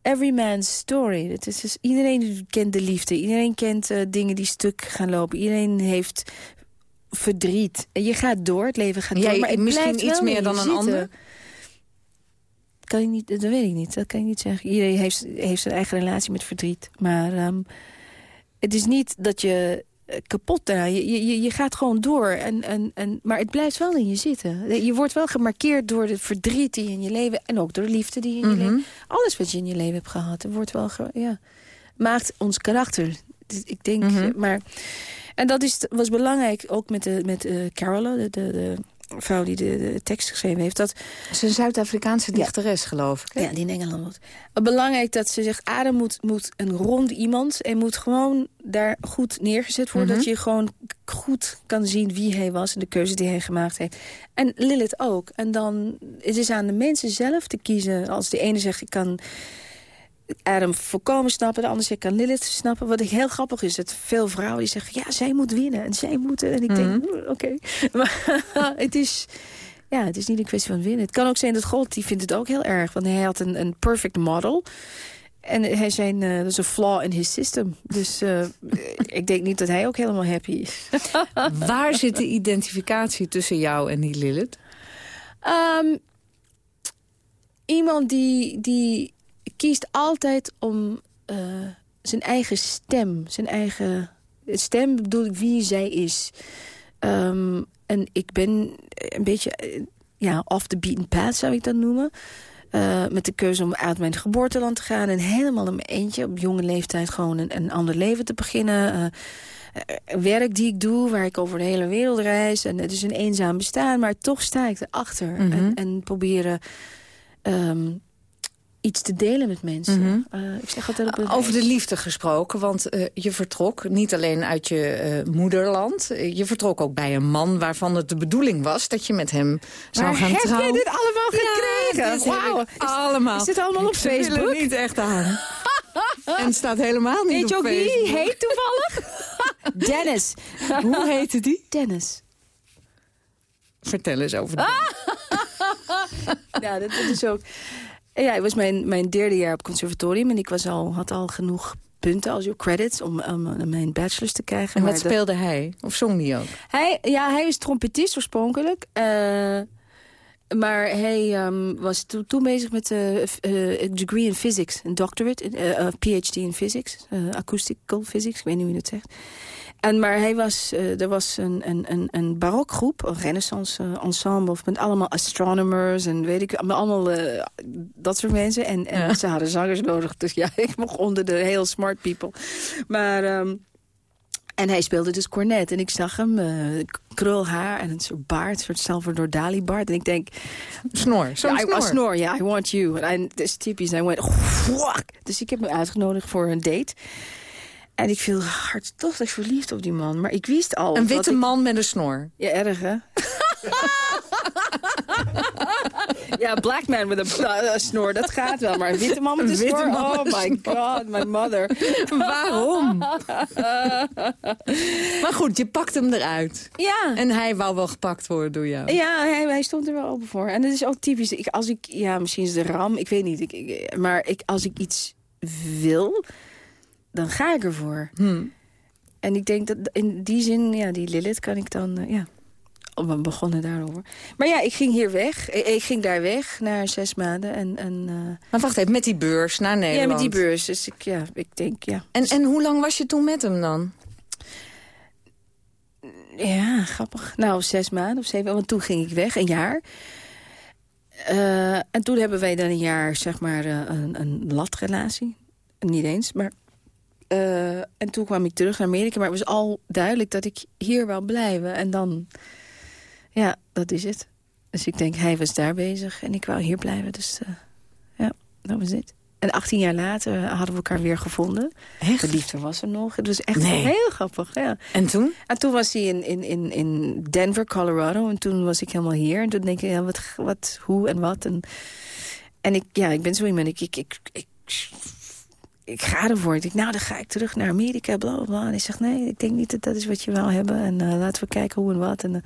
every man's story. Het is dus, iedereen kent de liefde. Iedereen kent uh, dingen die stuk gaan lopen. Iedereen heeft verdriet. Je gaat door, het leven gaat door. maar misschien iets meer dan een ander? Kan je niet, dat weet ik niet. Dat kan je niet zeggen. Iedereen heeft, heeft zijn eigen relatie met verdriet. Maar um, het is niet dat je eh, kapot daarna. Je, je, je gaat gewoon door. En, en, en, maar het blijft wel in je zitten. Je wordt wel gemarkeerd door de verdriet die je in je leven... en ook door de liefde die je in je Mhm. leven... Alles wat je in je leven hebt gehad, wordt wel... Ja, maakt ons karakter. Ik denk... Mhm. Maar... En dat is, was belangrijk, ook met, de, met uh, Carola, de, de, de, vrouw die de, de, tekst geschreven heeft. Dat, Ze is een Zuid-Afrikaanse dichteres, geloof ik. Hè? Ja, die in Engeland wordt. Belangrijk dat ze zegt, Adem moet, moet een rond iemand... en moet gewoon daar goed neergezet worden. Mhm. Dat je gewoon goed kan zien wie hij was... en de keuze die hij gemaakt heeft. En Lilith ook. En dan het is aan de mensen zelf te kiezen. Als de ene zegt, ik kan... Adam volkomen snappen, de ander zegt, kan Lilith snappen. Wat ik heel grappig is, dat veel vrouwen die zeggen... ja, zij moet winnen en zij moeten. En ik denk, Mhm. "Mm, oké. Maar het is... Ja, het is niet een kwestie van winnen. Het kan ook zijn dat God, die vindt het ook heel erg. Want hij had een, een perfect model. En hij zei, eh, dat is een flaw in his system. Dus eh, ik denk niet dat hij ook helemaal happy is. Waar zit de identificatie tussen jou en die Lilith? Ehm, iemand die, die kiest altijd om eh, zijn eigen stem. Zijn eigen stem bedoel ik wie zij is. Ehm, en ik ben een beetje eh, ja, off the beaten path, zou ik dat noemen. Eh, met de keuze om uit mijn geboorteland te gaan... en helemaal in mijn eentje op jonge leeftijd gewoon een, een ander leven te beginnen. werk die ik doe, waar ik over de hele wereld reis. En het is een eenzaam bestaan, maar toch sta ik erachter. Mhm. en, en proberen ehm, iets te delen met mensen. Mhm. Eh, ik zeg altijd op Over de liefde gesproken, want eh, je vertrok niet alleen uit je eh, moederland. je vertrok ook bij een man waarvan het de bedoeling was dat je met hem zou Maar gaan heb trouwen. jij dit allemaal gekregen? dit heb Wauw. ik Is- allemaal. is dit allemaal op Facebook? niet echt aan. en het staat helemaal niet Weet je op ook wie Facebook. heet toevallig? Dennis. Hoe heette die? Dennis. Vertel eens over die. Ja, dat, dat is ook... Ja, het was mijn, mijn derde jaar op conservatorium... en ik was al, had al genoeg punten als je credits om, mijn bachelors te krijgen. En maar wat dat- speelde hij? Of zong die ook? Hij, ja, hij is trompetist oorspronkelijk. eh, maar hij ehm, was to- toen bezig met eh, eh, een degree in physics. Een doctorate, eh, PhD in physics. acoustical physics, ik weet niet hoe je dat zegt. En, maar hij was, eh, er was een, een, een, een barokgroep, een renaissance eh, ensemble... met allemaal astronomers en weet ik, allemaal eh, dat soort mensen. En, en Ja. ze hadden zangers nodig, dus ja, ik mocht onder de heel smart people. Maar... ehm, en hij speelde dus cornet. En ik zag hem, eh krul haar en een soort baard, een soort Salvador Dali baard. En ik denk... Snor, zo'n ja, I- snor. a snor, ja, I want you. En dat is typisch. En hij went... "Wak." Dus ik heb hem uitgenodigd voor een date. En ik viel hartstochtelijk verliefd op die man. Maar ik wist al... Een witte ik- man met een snor. Ja, erg, hè? ja, black man met een bla- een snor, dat gaat wel. Maar een witte man met een witte snor? man Oh my god, my mother. Waarom? maar goed, je pakt hem eruit. Ja. En hij wou wel gepakt worden door jou. Ja, hij, hij stond er wel open voor. En dat is ook typisch. Ik, als ik, ja, misschien is het de ram, ik weet niet. Ik, ik- maar ik, als ik iets wil, dan ga ik ervoor. Hmm. En ik denk dat in die zin, ja, die Lilith kan ik dan, eh, ja... Oh, we begonnen daarover. Maar ja, ik ging hier weg. Ik, ging daar weg na zes maanden. En, en, eh, Maar wacht even, met die beurs naar ja, Nederland. met die beurs. Dus ik, ja, ik denk, ja. En, en hoe lang was je toen met hem dan? Ja, grappig. Nou, zes maanden of zeven, want toen ging ik weg, een jaar. Eh, en toen hebben wij dan een jaar, zeg maar, een, een latrelatie. Niet eens, maar... eh, en toen kwam ik terug naar Amerika, maar het was al duidelijk dat ik hier wou blijven. En dan, ja, dat is het. Dus ik denk, hij was daar bezig en ik wou hier blijven. Dus eh, ja, dat was het. En 18 jaar later hadden we elkaar weer gevonden. Echt? De liefde was er nog. Het was echt Nee. heel grappig, ja. En toen? En toen was hij in, in, in, in Denver, Colorado. En toen was ik helemaal hier. En toen denk ik, ja, wat, wat hoe en wat. En, en ik, ja, ik ben zo iemand. Ik, ik, ik, ik, ik ga ervoor. Ik denk, nou, dan ga ik terug naar Amerika, bla, bla, bla. En hij zegt, nee, ik denk niet dat dat is wat je wil hebben. En eh, laten we kijken hoe en wat. En, eh,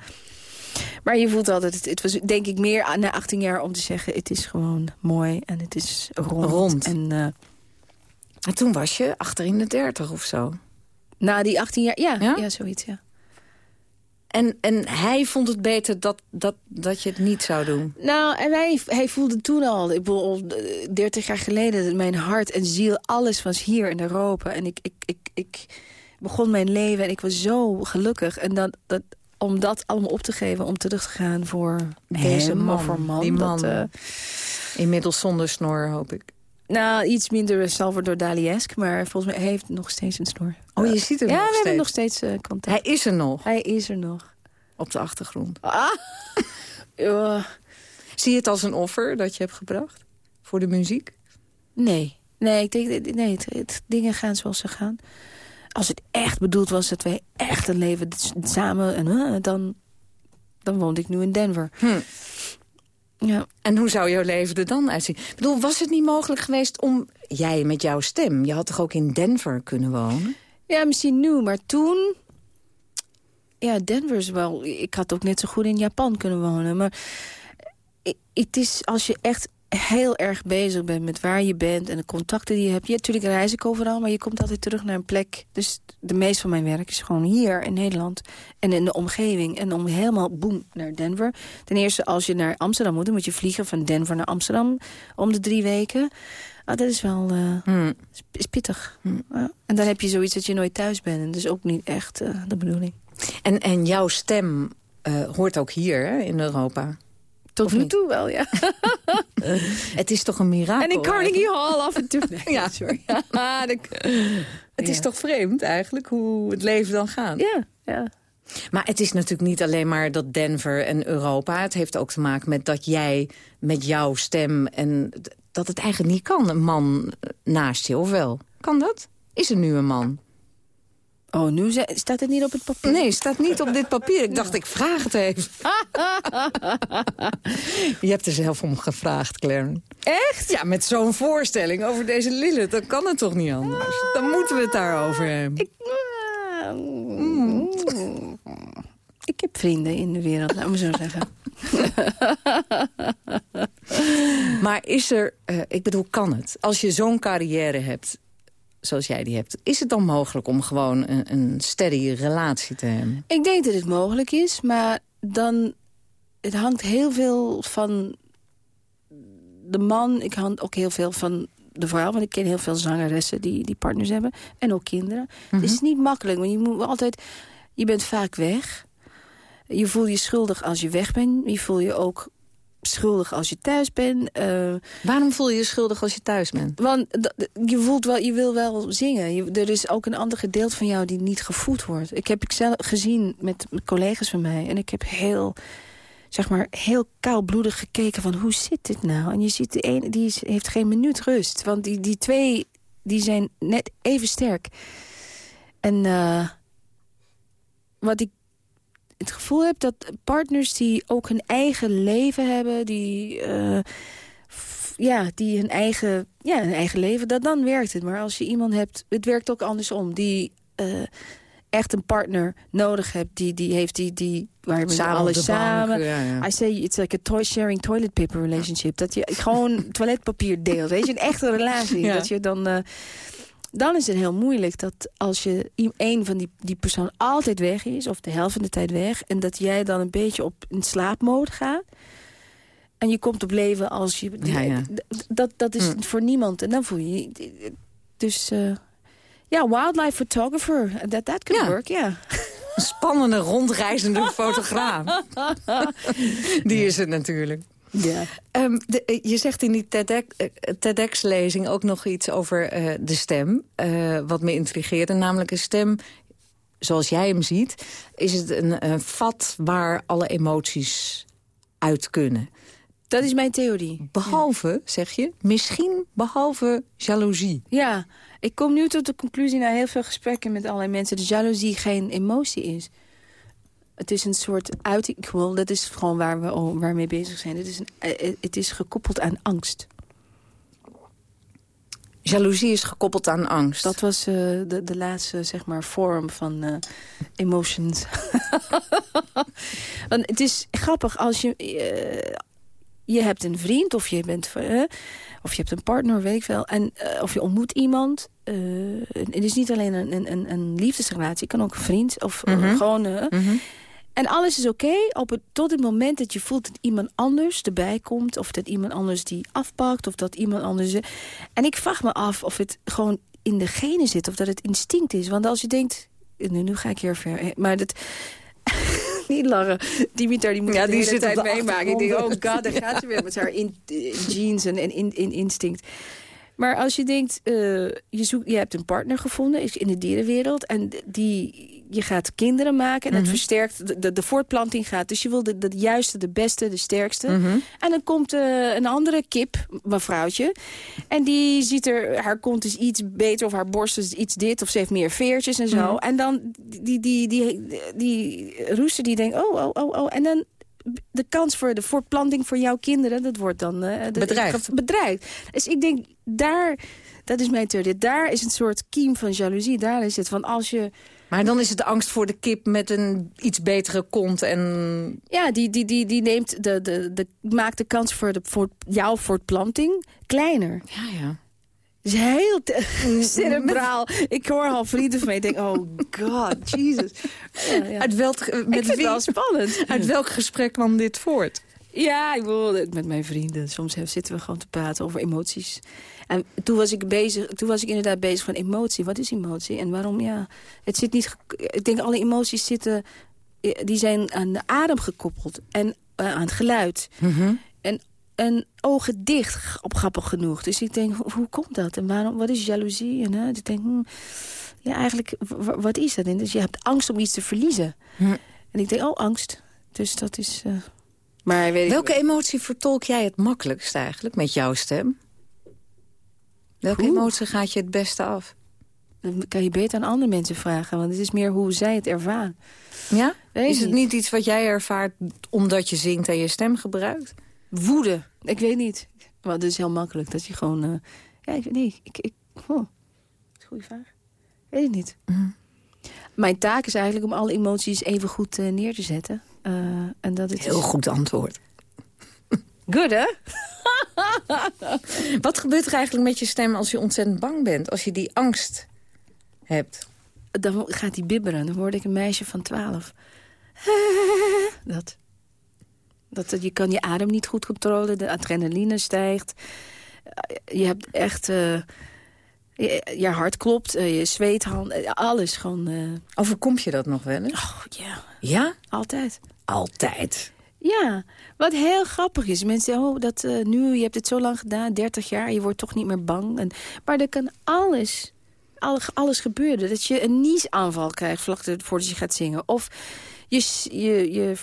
maar je voelt altijd, het, het was denk ik meer na 18 jaar om te zeggen... het is gewoon mooi en het is rond. Rond. En eh, En toen was je achter in de dertig of zo. na die 18 jaar, ja, Ja? ja? zoiets, ja. En, en hij vond het beter dat, dat, dat je het niet zou doen. Nou, en hij, hij voelde toen al, ik bedoel, al, eh, 30 jaar geleden... mijn hart en ziel, alles was hier in Europa. En ik, ik, ik, ik begon mijn leven en ik was zo gelukkig. En dat, dat, om dat allemaal op te geven, om terug te gaan voor deze man, man, voor man. die man. Dat, eh, Inmiddels zonder snor, hoop ik. Nou, iets minder Salvador Dali-esk, maar volgens mij heeft nog steeds een snor. Oh, je ziet hem ja, nog we hebben steeds. nog steeds contact. Hij is er nog, Hij is er nog. op de achtergrond. Ah! Ja. Zie je het als een offer dat je hebt gebracht? Voor de muziek? Nee. Nee, ik denk, nee het, het- dingen gaan zoals ze gaan. Als het echt bedoeld was dat wij echt een leven samen... En, eh, dan, dan woonde ik nu in Denver. Hm. Ja. En hoe zou jouw leven er dan uitzien? Ik bedoel, was het niet mogelijk geweest om... Jij met jouw stem, je had toch ook in Denver kunnen wonen? ja, misschien nu, maar toen... Ja, Denver is wel... Ik had ook net zo goed in Japan kunnen wonen. Maar het is als je echt heel erg bezig bent met waar je bent... en de contacten die je hebt. Ja, natuurlijk reis ik overal, maar je komt altijd terug naar een plek. Dus de meeste van mijn werk is gewoon hier in Nederland. En in de omgeving. En om helemaal, boem, naar Denver. Ten eerste, als je naar Amsterdam moet... dan moet je vliegen van Denver naar Amsterdam om de drie weken. Ah, dat is wel... Hm. is, pittig. Ja. En dan heb je zoiets dat je nooit thuis bent. En dat is ook niet echt eh, de bedoeling. En, en jouw stem eh, hoort ook hier hè, in Europa. Tot nu niet? toe wel, ja. Het is toch een mirakel? En in Carnegie Hall af en toe. Nee, Ja. sorry. Ja, dat- Het is Ja. toch vreemd eigenlijk hoe het leven dan gaat? Ja, ja. Maar het is natuurlijk niet alleen maar dat Denver en Europa. Het heeft ook te maken met dat jij met jouw stem... en dat het eigenlijk niet kan, een man eh, naast je, of wel? Kan dat? Is er nu een man? Oh, nu staat het niet op het papier? Nee, staat niet op dit papier. Ik dacht, ik vraag het even. je hebt er zelf om gevraagd, Claren. Echt? Ja, met zo'n voorstelling over deze Lilith, dan kan het toch niet anders? Dan moeten we het daarover hebben. Ik, mm, ik heb vrienden in de wereld, laat me zo zeggen. Maar is er, eh, ik bedoel, kan het? Als je zo'n carrière hebt, zoals jij die hebt... is het dan mogelijk om gewoon een, een steady relatie te hebben? Ik denk dat het mogelijk is, maar dan... Het hangt heel veel van de man. Ik hang ook heel veel van de vrouw. Want ik ken heel veel zangeressen die, die partners hebben. En ook kinderen. Het is niet makkelijk, want je moet altijd... Je bent vaak weg. Je voelt je schuldig als je weg bent. Je voelt je ook schuldig als je thuis bent. Eh, Waarom voel je je schuldig als je thuis bent? want je, voelt wel, je wil wel zingen. Je, er is ook een ander gedeelte van jou die niet gevoed wordt. Ik heb ik zelf gezien met collega's van mij. En ik heb heel, zeg maar, heel koudbloedig gekeken van hoe zit dit nou? En je ziet de ene, die is- heeft geen minuut rust. Want die, die twee, die zijn net even sterk. En eh, wat ik het gevoel heb dat partners die ook hun eigen leven hebben... die, eh, ja, die hun eigen, ja, hun eigen leven, dat, dan werkt het. Maar als je iemand hebt, het werkt ook andersom... die eh, echt een partner nodig hebt, die, die heeft die, die waar we Samen alles bank, samen... ja, ja. I say it's like a toy sharing toilet paper relationship. Dat je gewoon toiletpapier deelt. Weet je, een echte relatie. Ja. Dat je dan... eh, dan is het heel moeilijk dat als je een van die, die persoon altijd weg is... of de helft van de tijd weg... en dat jij dan een beetje op in slaapmode gaat... en je komt op leven als je... Ja, ja. d- Dat, dat is Hm. voor niemand. En dan voel je... je- Dus eh, ja, wildlife photographer. That, that could Ja. work, ja. Een spannende, rondreizende fotograaf. Die is het natuurlijk. Ja. Ehm, de- eh, je zegt in die TEDx, eh, TEDx-lezing ook nog iets over eh, de stem. wat me intrigeerde, namelijk een stem... Zoals jij hem ziet, is het een, een vat waar alle emoties uit kunnen. Dat is mijn theorie. Behalve, zeg je, misschien behalve jaloezie. Ja, ik kom nu tot de conclusie na heel veel gesprekken met allerlei mensen... dat jaloezie geen emotie is. Het is een soort uiting. ik wil- Dat is gewoon waar we oh, waar we mee bezig zijn. Het is, een, eh, eh, het is gekoppeld aan angst. Jaloezie is gekoppeld aan angst. Dat was eh, de, de laatste, zeg maar, vorm van emotions. Want het is grappig als je... je hebt een vriend of je bent... of je hebt een partner, weet ik veel. En, of je ontmoet iemand. het is niet alleen een, een, een, liefdesrelatie. Het kan ook een vriend of Mhm. gewoon... Mhm. En alles is oké op het, tot het moment dat je voelt dat iemand anders erbij komt. Of dat iemand anders die afpakt. Of dat iemand anders... En ik vraag me af of het gewoon in de genen zit. Of dat het instinct is. Want als je denkt... Nu, nu ga ik hier ver. Maar dat... niet lachen. Dimitar die moet Ja, de die hele tijd meemaken. Ik denk, oh god, daar gaat ze weer met haar in, eh, jeans en, en in, in instinct. Maar als je denkt, eh, je, zoekt, je hebt een partner gevonden is in de dierenwereld... en die, je gaat kinderen maken en het Mhm. versterkt, de, de, de voortplanting gaat. Dus je wil de, de juiste, de beste, de sterkste. Mhm. En dan komt eh, een andere kip, mevrouwtje. En die ziet er, haar kont is iets beter of haar borst is iets dit... of ze heeft meer veertjes en zo. Mhm. En dan die, die, die, die, die roester die denkt, oh, oh, oh, oh. En dan de kans voor de voortplanting voor jouw kinderen... dat wordt dan de- Bedreigd. bedreigd. Dus ik denk, daar... Dat is mijn theorie. Daar is een soort kiem van jaloezie. Daar is het van als je... Maar dan is het de angst voor de kip met een iets betere kont en... Ja, die, die, die, die neemt de, de, de, maakt de kans voor, de, voor jouw voortplanting kleiner. Ja, ja. Het is heel te- cerebraal. Ik hoor al vrienden van mij. Denk, oh god, Jesus. Ja, ja. Uit welk, eh, Ik met het wel spannend. uit welk gesprek kwam dit voort? Ja, ik bedoel, met mijn vrienden. Soms zitten we gewoon te praten over emoties. En toen was ik bezig, toen was ik inderdaad bezig van emotie. Wat is emotie en waarom? Ja, het zit niet. Ik denk alle emoties zitten, eh, die zijn aan de adem gekoppeld en eh, aan het geluid. En, en ogen dicht, op grappig genoeg. Dus ik denk, hoe, hoe komt dat? En waarom, wat is jaloezie? En, hè, ik denk, hm, Ja, eigenlijk, wat is dat? En dus je hebt angst om iets te verliezen. Hm. En ik denk, oh, angst. Dus dat is... eh, maar weet ik- Welke emotie vertolk jij het makkelijkst eigenlijk met jouw stem? Welke emotie gaat je het beste af? Dan kan je beter aan andere mensen vragen. Want het is meer hoe zij het ervaren. Ja? Weet is het niet. niet iets wat jij ervaart omdat je zingt en je stem gebruikt? Woede. Ik weet niet. Maar het is heel makkelijk. Dat je gewoon... eh, ja, ik weet niet. Ik, ik, oh, vraag. Weet ik niet. Mijn taak is eigenlijk om alle emoties even goed eh, neer te zetten. Eh, en dat het Heel is... goed antwoord. Good, hè? Wat gebeurt er eigenlijk met je stem als je ontzettend bang bent? Als je die angst hebt? Dan gaat hij bibberen. Dan word ik een meisje van twaalf. Dat. dat. dat- Je kan je adem niet goed controleren. De adrenaline stijgt. Je hebt echt... eh, je, je hart klopt. eh, je zweethand. eh, Alles gewoon... eh, Overkomt je dat nog wel eens? oh, ja, Ja? altijd. Altijd. Ja, wat heel grappig is. Mensen zeggen, oh, dat, eh, nu, je hebt het zo lang gedaan, 30 jaar... je wordt toch niet meer bang. En, maar er kan alles, al- alles gebeuren. Dat je een niesaanval krijgt vlak voordat je gaat zingen. Of je, je, je,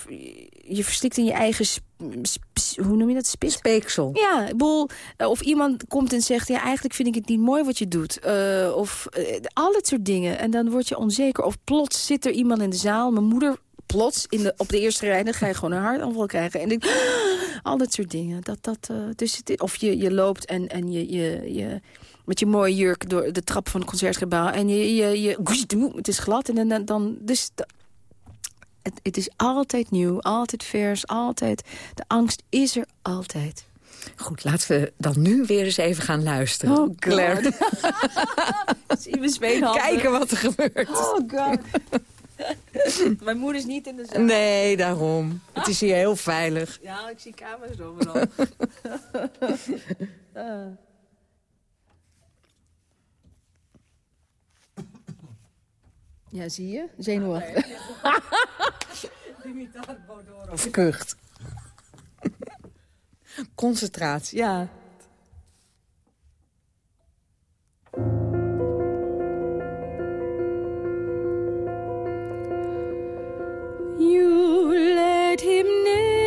je verstikt in je eigen... sp- sp- hoe noem je dat? Spit? Speeksel. Ja, ik bedoel, eh, of iemand komt en zegt... ja, eigenlijk vind ik het niet mooi wat je doet. Eh, of al dat soort dingen. En dan word je onzeker. Of plots zit er iemand in de zaal. Mijn moeder plots in de, op de eerste rij... dan ga je gewoon een hartaanval krijgen. En ik, al dat soort dingen. Dat, dat, eh, dus het, of je, je loopt en, en je, je, je... Met je mooie jurk door de trap van het concertgebouw. En je, je, je, het is glad. En dan, dan dus het, het is altijd nieuw, altijd vers, altijd. De angst is er altijd. Goed, laten we dan nu weer eens even gaan luisteren. Oh, Claire, Zie kijken wat er gebeurt. Oh god. Mijn moeder is niet in de zaal. Nee, daarom. Het is hier heel veilig. Ja, ik zie camera's overal. Ah. Ja, zie je? Zenuwachtig. Kucht. Concentratie. Ja. You let him name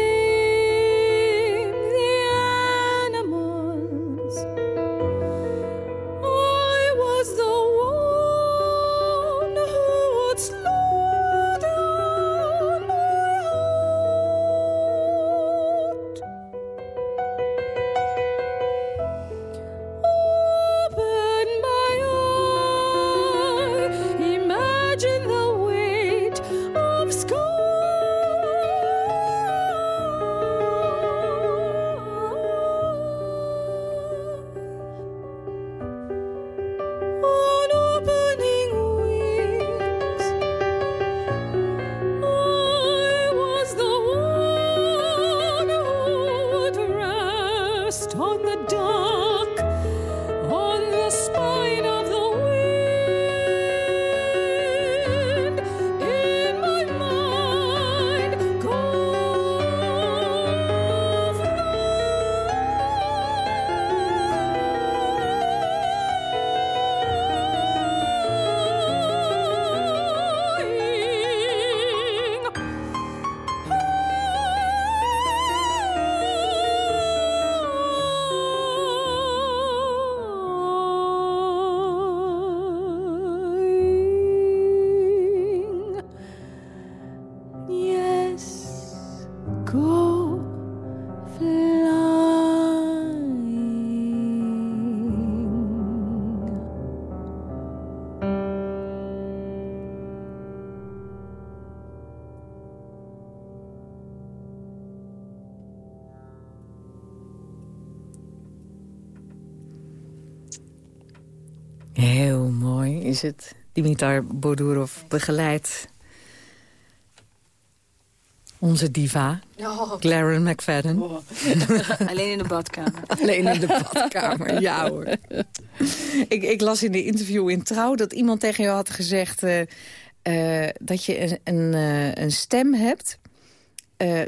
is het. Dimitar Bodurov begeleidt onze diva, Claren McFadden. Alleen in de badkamer. Alleen in de badkamer, ja hoor. ik, ik las in de interview in Trouw dat iemand tegen jou had gezegd... eh, eh, dat je een, een, eh, een stem hebt...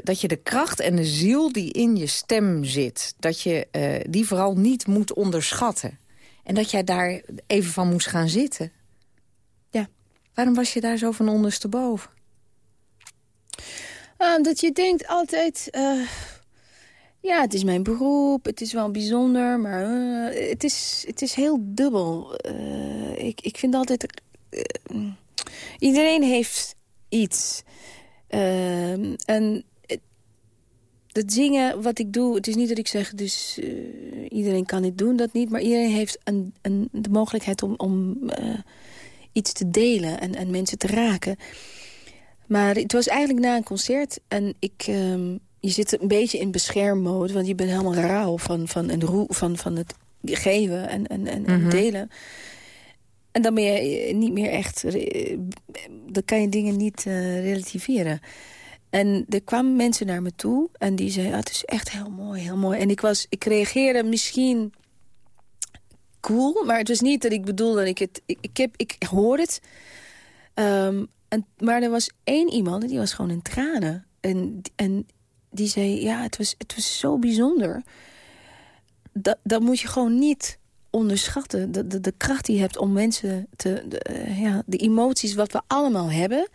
dat je de kracht en de ziel die in je stem zit... dat je die vooral niet moet onderschatten. En dat jij daar even van moest gaan zitten. Waarom was je daar zo van ondersteboven? Ah, dat je denkt altijd... eh, ja, het is mijn beroep, het is wel bijzonder, maar eh, het, is, het is heel dubbel. Eh, ik, ik vind altijd... eh, iedereen heeft iets. Ehm, en het zingen, wat ik doe, het is niet dat ik zeg... dus eh, iedereen kan dit doen, dat niet. Maar iedereen heeft een, een, de mogelijkheid om, om eh, iets te delen en, en mensen te raken. Maar het was eigenlijk na een concert en ik... ehm, je zit een beetje in beschermmode, want je bent helemaal rauw van, van, roe, van, van het geven en, en, en, Mhm. delen. En dan ben je niet meer echt... eh, Dan kan je dingen niet relativeren. En er kwamen mensen naar me toe en die zeiden... Ah, het is echt heel mooi, heel mooi. En ik, was, ik reageerde misschien cool, maar het was niet dat ik bedoelde... Dat ik, het, ik, ik, heb, ik hoor het. Ehm, en, maar er was één iemand, en die was gewoon in tranen. En, en die zei, ja, het was, het was zo bijzonder. Dat, dat moet je gewoon niet onderschatten. De, de, kracht die je hebt om mensen te... Eh, ja, de emoties wat we allemaal hebben...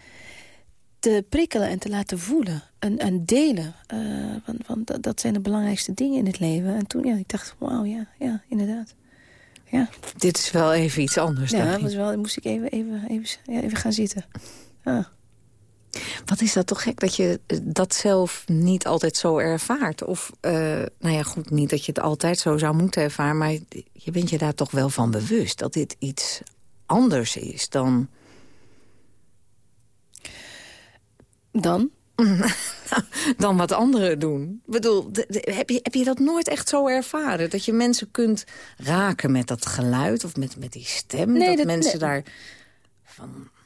te prikkelen en te laten voelen. En, en delen. Eh, want want dat, dat zijn de belangrijkste dingen in het leven. En toen, ja, ik dacht, wauw, ja, ja, inderdaad. Ja, Dit is wel even iets anders. ja dat was wel, moest ik even, even, even, ja, even gaan zitten. Ah. Wat is dat toch gek dat je eh, dat zelf niet altijd zo ervaart? Of, eh, nou ja, goed, niet dat je het altijd zo zou moeten ervaren... maar je bent je daar toch wel van bewust dat dit iets anders is dan... Dan? dan wat anderen doen. Ik bedoel, heb, je, heb je dat nooit echt zo ervaren? Dat je mensen kunt raken met dat geluid of met, met die stem? Nee, dat, dat- mensen nee. daar...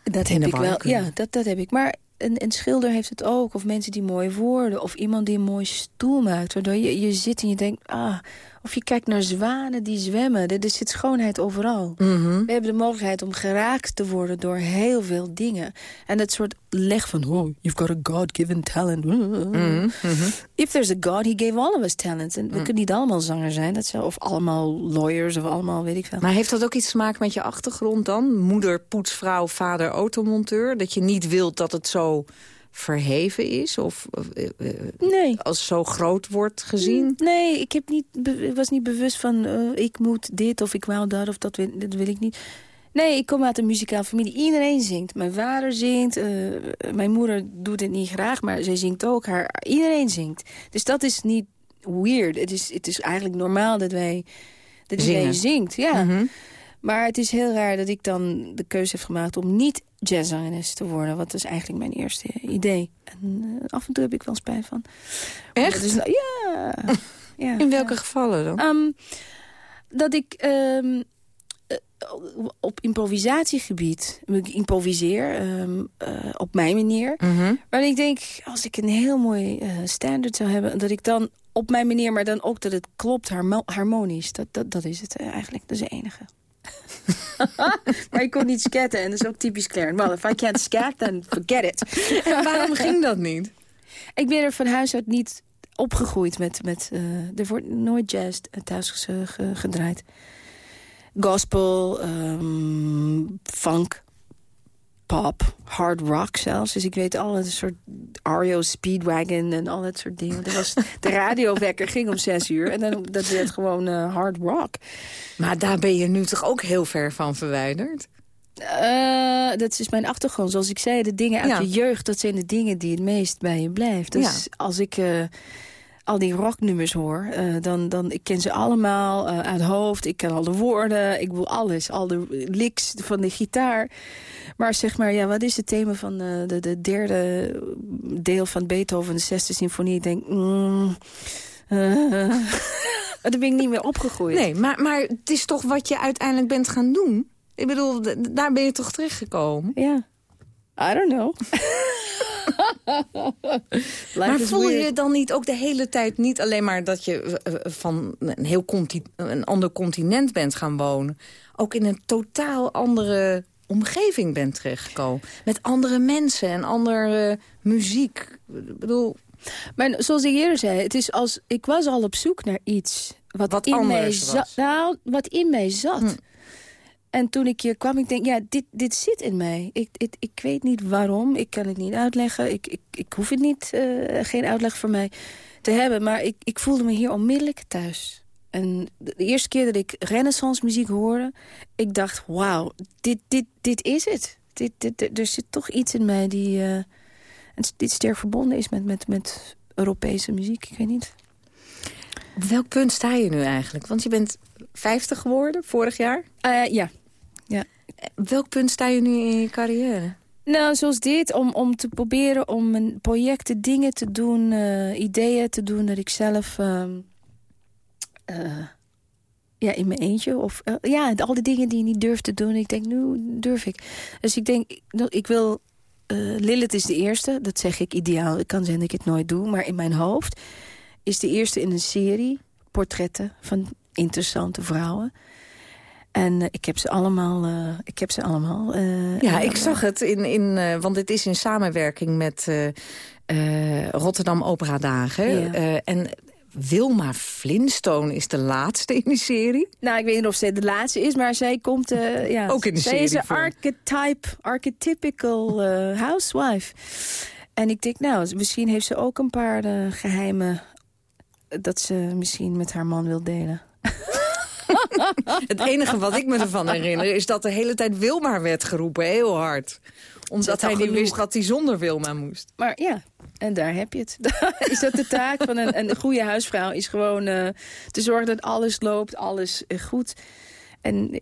Dat in heb ik wel. kunnen. Ja, dat, dat heb ik. Maar een, een schilder heeft het ook. Of mensen die mooie woorden. Of iemand die een mooie stoel maakt. Waardoor je, je zit en je denkt... Ah, of je kijkt naar zwanen die zwemmen. Er, er zit schoonheid overal. Mhm. We hebben de mogelijkheid om geraakt te worden door heel veel dingen. En het soort leg van... Oh, you've got a God-given talent. Mhm, If there's a God, he gave all of us talent. En we kunnen niet allemaal zanger zijn. Dat zou, of allemaal lawyers of allemaal, weet ik veel. Maar heeft dat ook iets te maken met je achtergrond dan? Moeder, poetsvrouw, vader, automonteur? Dat je niet wilt dat het zo verheven is? Of eh, eh, Nee. als zo groot wordt gezien? Nee, ik, heb niet, ik was niet bewust van... eh, ik moet dit of ik wou dat of dat wil, dat wil ik niet. Nee, ik kom uit een muzikale familie. Iedereen zingt. Mijn vader zingt. mijn moeder doet het niet graag, maar zij zingt ook. Haar, iedereen zingt. Dus dat is niet weird. Het is, het is eigenlijk normaal dat wij... Dat iedereen zingt, ja. Mhm. Maar het is heel raar dat ik dan de keuze heb gemaakt... om niet jazzzangeres te worden. Wat is eigenlijk mijn eerste idee. En eh, af en toe heb ik wel spijt van. Echt? Is, nou- ja. ja. In welke gevallen dan? Ehm, dat ik ehm, eh, op improvisatiegebied, ik improviseer ehm, eh, op mijn manier. Mhm. Maar ik denk, als ik een heel mooi eh, standaard zou hebben... dat ik dan op mijn manier, maar dan ook dat het klopt harmo- harmonisch. Dat, dat, dat is het eigenlijk, dat is het enige. maar ik kon niet scatten en dat is ook typisch Claire. Well, if I can't scat, then forget it. En waarom ging dat niet? Ik ben er van huis uit niet opgegroeid met... met eh, er wordt nooit jazz thuis ge- ge- gedraaid. Gospel, ehm, funk, pop, hard rock zelfs. Dus ik weet al een soort Ario Speedwagon en al dat soort dingen. Er was, de radiowekker ging om zes uur en dan, dat werd gewoon eh, hard rock. Maar daar ben je nu toch ook heel ver van verwijderd? Eh, dat is mijn achtergrond. Zoals ik zei, de dingen uit Ja. je jeugd... dat zijn de dingen die het meest bij je blijft. Dus als ik eh, al die rocknummers hoor... eh, dan, dan ik ken ze allemaal eh, uit hoofd. Ik ken al de woorden. Ik wil alles. Al de licks van de gitaar. Maar zeg maar, ja, wat is het thema van eh, de, de derde deel van Beethoven... de zesde symfonie? Ik denk... Mm, eh, daar ben ik niet meer opgegroeid. Nee, maar, maar het is toch wat je uiteindelijk bent gaan doen? Ik bedoel, daar ben je toch terechtgekomen? Ja. I don't know. Maar voel je weird. dan niet ook de hele tijd niet alleen maar dat je eh, eh, van een heel een ander continent bent gaan wonen, ook in een totaal andere omgeving bent terechtgekomen, met andere mensen en andere muziek. Ik bedoel, Maar zoals ik eerder zei, het is als, ik was al op zoek naar iets wat, Wat in mij zat. Nou, wat in mij zat. Hm. En toen ik hier kwam, ik denk, ja, dit, dit zit in mij. Ik, ik, ik weet niet waarom, ik kan het niet uitleggen. Ik, ik, ik hoef het niet, uh, geen uitleg voor mij te hebben. Maar ik, ik voelde me hier onmiddellijk thuis. En de eerste keer dat ik renaissance muziek hoorde... ik dacht, wauw, dit, dit, dit is het. Dit, dit, er zit toch iets in mij die, uh, dit sterk verbonden is met, met, met Europese muziek. Ik weet niet. Op welk punt sta je nu eigenlijk? Want je bent 50 geworden vorig jaar? Uh, ja. Ja. Op welk punt sta je nu in je carrière? Nou, zoals dit, om, om te proberen om een projecten, dingen te doen, uh, ideeën te doen... dat ik zelf uh, uh, ja, in mijn eentje... of ja, al die dingen die je niet durft te doen. Ik denk, nu durf ik. Dus ik denk, ik, ik wil... Lilith is de eerste, dat zeg ik ideaal. Ik kan zeggen dat ik het nooit doe, maar in mijn hoofd... is de eerste in een serie portretten van interessante vrouwen... En uh, ik heb ze allemaal. Uh, ik heb ze allemaal uh, ja, ik zag het, in, in, want het is in samenwerking met Rotterdam Opera Dagen. Ja. en Wilma Flintstone is de laatste in die serie. Nou, ik weet niet of ze de laatste is, maar zij komt... ja, Ook in de zij serie. Zij is een archetype, archetypical housewife. En ik denk, nou, misschien heeft ze ook een paar geheimen... dat ze misschien met haar man wil delen. Het enige wat ik me ervan herinner is dat de hele tijd Wilma werd geroepen, heel hard. Omdat hij niet wist wat hij zonder Wilma moest. Maar ja, en daar heb je het. is dat de taak van een, een goede huisvrouw? Is gewoon uh, te zorgen dat alles loopt, alles uh, goed. En uh,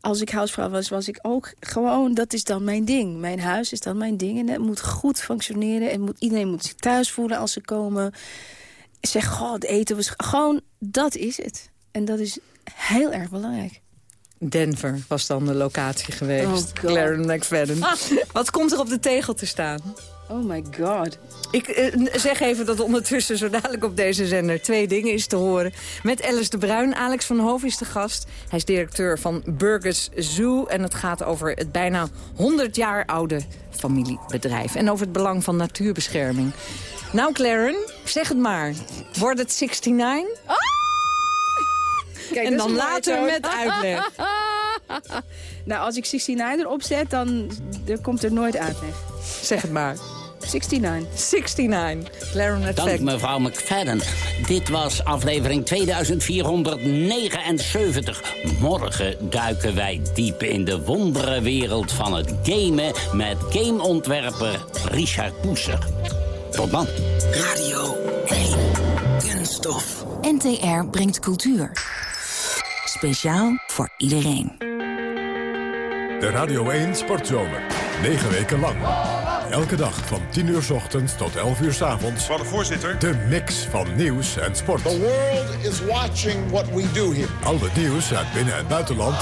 als ik huisvrouw was, was ik ook gewoon... dat is dan mijn ding. Mijn huis is dan mijn ding. En het moet goed functioneren. En moet, iedereen moet zich thuis voelen als ze komen. Zeg, god, het eten was... Gewoon, dat is het. En dat is heel erg belangrijk. Denver was dan de locatie geweest. Oh Clarence McFadden. Ah. Wat komt er op de tegel te staan? Oh my god. Ik uh, zeg even dat ondertussen zo dadelijk op deze zender twee dingen is te horen. Met Alice de Bruin. Alex van Hoof is de gast. Hij is directeur van Burgers Zoo. En het gaat over het bijna 100 jaar oude familiebedrijf. En over het belang van natuurbescherming. Nou, Claren, zeg het maar. Wordt het 69? Ah! Kijk, en dan later met uitleg. nou, als ik 69 erop zet, dan er komt er nooit uitleg. Zeg het maar. 69. 69. Clarinet Dank mevrouw McFadden. Dit was aflevering 2479. Morgen duiken wij diep in de wonderenwereld van het gamen... met gameontwerper Richard Poeser. Tot dan. Radio 1. Kunststof. NTR brengt cultuur. Speciaal voor iedereen. De Radio 1 Sportzomer. 9 weken lang. Elke dag van 10 uur s ochtends tot 11 uur s avonds. Van de voorzitter. De mix van nieuws en sport. The world is watching what we do here. Al het nieuws uit binnen- en buitenland.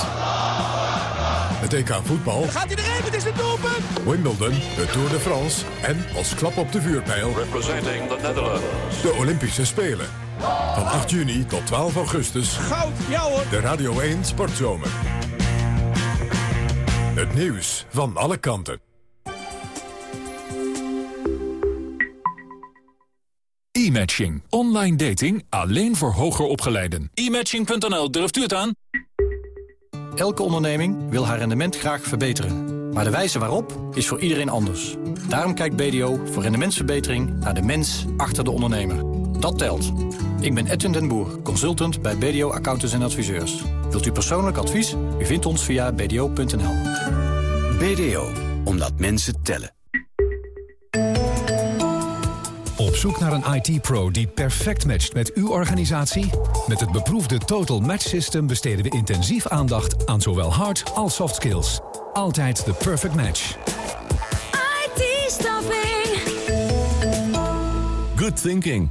Het EK voetbal. Gaat hij erin? Het is de doelpunt! Wimbledon, de Tour de France en als klap op de vuurpijl... Representing the Netherlands. De Olympische Spelen. Van 8 juni tot 12 augustus. Goud, ja hoor. De Radio 1 Sportzomer. Het nieuws van alle kanten. E-matching. Online dating alleen voor hoger opgeleiden. E-matching.nl, durft u het aan? Elke onderneming wil haar rendement graag verbeteren. Maar de wijze waarop is voor iedereen anders. Daarom kijkt BDO voor rendementsverbetering naar de mens achter de ondernemer. Dat telt. Ik ben Edwin den Boer, consultant bij BDO Accountants en Adviseurs. Wilt u persoonlijk advies? U vindt ons via bdo.nl. BDO, omdat mensen tellen. Op zoek naar een IT-pro die perfect matcht met uw organisatie? Met het beproefde Total Match System besteden we intensief aandacht aan zowel hard als soft skills. Altijd de perfect match. IT-staffing. Good thinking.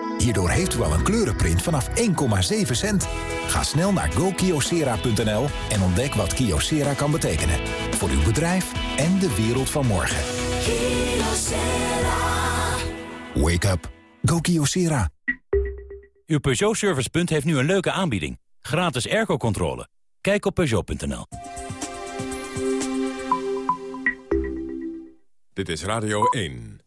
Hierdoor heeft u al een kleurenprint vanaf 1,7 cent. Ga snel naar gokiosera.nl en ontdek wat Kyocera kan betekenen. Voor uw bedrijf en de wereld van morgen. Wake up. Go Kyocera. Uw Peugeot Servicepunt heeft nu een leuke aanbieding. Gratis airco-controle. Kijk op Peugeot.nl. Dit is Radio 1.